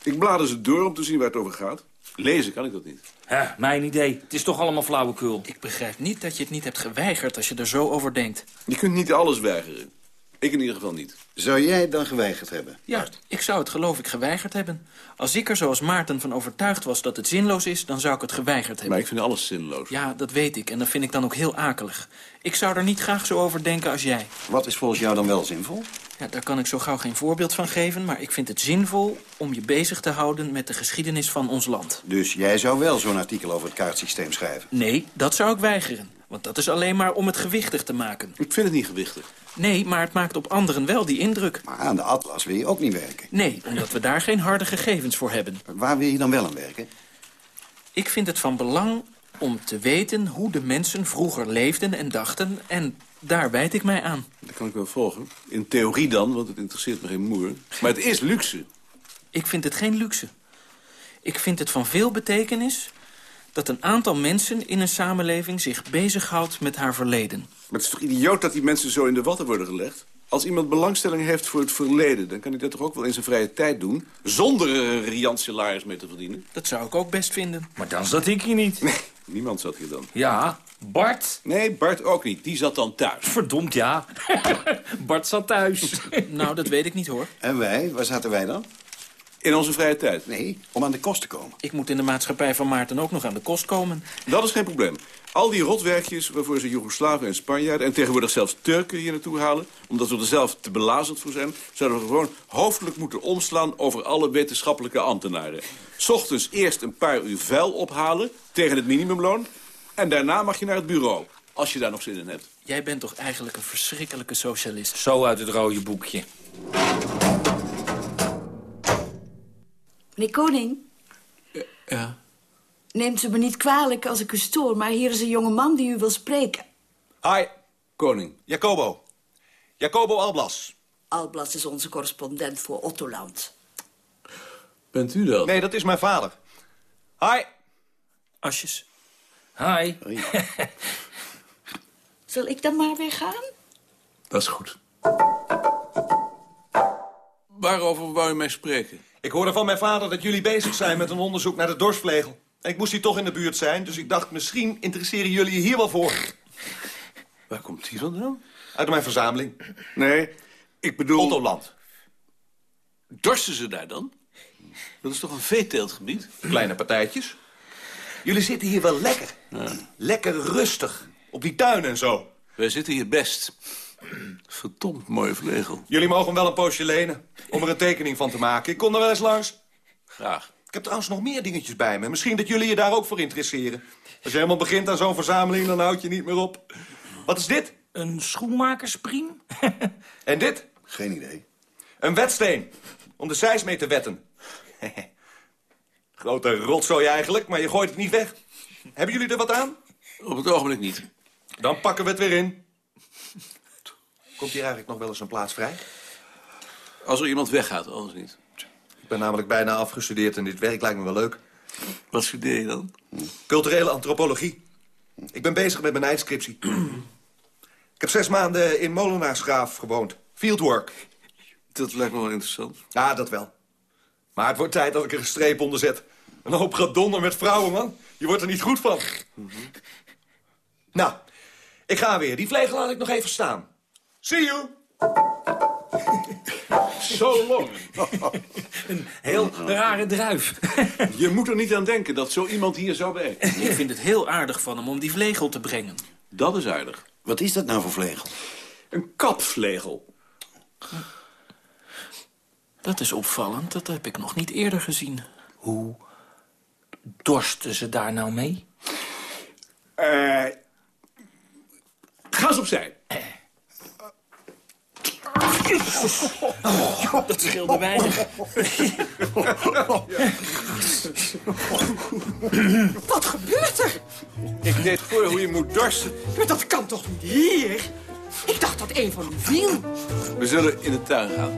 Ik blader ze door om te zien waar het over gaat. Lezen kan ik dat niet. Hè, mijn idee. Het is toch allemaal flauwekul. Ik begrijp niet dat je het niet hebt geweigerd als je er zo over denkt. Je kunt niet alles weigeren. Ik in ieder geval niet. Zou jij het dan geweigerd hebben? Ja, ik zou het geloof ik geweigerd hebben. Als ik er zoals Maarten van overtuigd was dat het zinloos is... dan zou ik het geweigerd hebben. Maar ik vind alles zinloos. Ja, dat weet ik. En dat vind ik dan ook heel akelig. Ik zou er niet graag zo over denken als jij. Wat is volgens jou dan wel zinvol? Ja, daar kan ik zo gauw geen voorbeeld van geven... maar ik vind het zinvol om je bezig te houden met de geschiedenis van ons land. Dus jij zou wel zo'n artikel over het kaartsysteem schrijven? Nee, dat zou ik weigeren. Want dat is alleen maar om het gewichtig te maken. Ik vind het niet gewichtig. Nee, maar het maakt op anderen wel die indruk. Maar aan de atlas wil je ook niet werken? Nee, omdat we daar geen harde gegevens voor hebben. Waar wil je dan wel aan werken? Ik vind het van belang om te weten hoe de mensen vroeger leefden en dachten... en daar wijd ik mij aan. Dat kan ik wel volgen. In theorie dan, want het interesseert me geen moer. Maar het is luxe. Ik vind het geen luxe. Ik vind het van veel betekenis dat een aantal mensen in een samenleving zich bezighoudt met haar verleden. Maar het is toch idioot dat die mensen zo in de watten worden gelegd? Als iemand belangstelling heeft voor het verleden... dan kan hij dat toch ook wel in zijn vrije tijd doen... zonder er een riant salaris mee te verdienen? Dat zou ik ook best vinden. Maar dan zat ik hier niet. Nee, niemand zat hier dan. Ja, Bart. Nee, Bart ook niet. Die zat dan thuis. Verdomd, ja. *laughs* Bart zat thuis. nou, dat weet ik niet, hoor. En wij? Waar zaten wij dan? In onze vrije tijd? Nee, om aan de kost te komen. Ik moet in de maatschappij van Maarten ook nog aan de kost komen. Dat is geen probleem. Al die rotwerkjes waarvoor ze Joegoslaven en Spanjaarden... en tegenwoordig zelfs Turken hier naartoe halen... omdat we er zelf te belazerd voor zijn... zouden we gewoon hoofdelijk moeten omslaan over alle wetenschappelijke ambtenaren. S ochtends eerst een paar uur vuil ophalen tegen het minimumloon... en daarna mag je naar het bureau, als je daar nog zin in hebt. Jij bent toch eigenlijk een verschrikkelijke socialist? Zo uit het rode boekje. Meneer Koning? Ja? Neemt u me niet kwalijk als ik u stoor, maar hier is een jonge man die u wil spreken. Hi, Koning. Jacobo. Jacobo Alblas. Alblas is onze correspondent voor Ottoland. Bent u dat? Nee, dat is mijn vader. Hi. Asjes. Hi. *laughs* Zal ik dan maar weer gaan? Dat is goed. Waarover wou u mij spreken? Ik hoorde van mijn vader dat jullie bezig zijn met een onderzoek naar de dorsvlegel. En ik moest hier toch in de buurt zijn, dus ik dacht misschien interesseren jullie je hier wel voor. Waar komt die vandaan? Uit mijn verzameling. Nee, ik bedoel... Ottoland. Dorsten ze daar dan? Dat is toch een veeteeltgebied? Kleine partijtjes. Jullie zitten hier wel lekker. Lekker rustig. Op die tuin en zo. Wij zitten hier best. *clears throat* Verdomd mooie vlegel. Jullie mogen wel een poosje lenen. Om er een tekening van te maken. Ik kom er wel eens langs. Graag. Ik heb trouwens nog meer dingetjes bij me. Misschien dat jullie je daar ook voor interesseren. Als je helemaal begint aan zo'n verzameling, dan houd je niet meer op. Wat is dit? Een schoenmakerspriem? *laughs* en dit? Geen idee. Een wetsteen. Om de zeis mee te wetten. *laughs* Grote rotzooi eigenlijk, maar je gooit het niet weg. Hebben jullie er wat aan? Op het ogenblik niet. Dan pakken we het weer in. Komt hier eigenlijk nog wel eens een plaats vrij? Als er iemand weggaat, anders niet. Ik ben namelijk bijna afgestudeerd en dit werk lijkt me wel leuk. Wat studeer je dan? Culturele antropologie. Ik ben bezig met mijn eindscriptie. ik heb zes maanden in Molenaarsgraaf gewoond. Fieldwork. Dat lijkt me wel interessant. Ja, dat wel. Maar het wordt tijd dat ik er een streep onder zet. Een hoop gedonder met vrouwen, man. Je wordt er niet goed van. Nou, ik ga weer. Die vlegel laat ik nog even staan. See you! *laughs* Zo lang. *laughs* Een heel rare druif. *laughs* Je moet er niet aan denken dat zo iemand hier zou werken. Ik vind het heel aardig van hem om die vlegel te brengen. Dat is aardig. Wat is dat nou voor vlegel? Een kapvlegel. Dat is opvallend, dat heb ik nog niet eerder gezien. Hoe dorsten ze daar nou mee? Eh ga eens opzij. Oh, dat scheelde weinig. Wat gebeurt er? Ik deed voor hoe je moet dorsen. Maar dat kan toch niet hier? Ik dacht dat een van u viel. We zullen in de tuin gaan.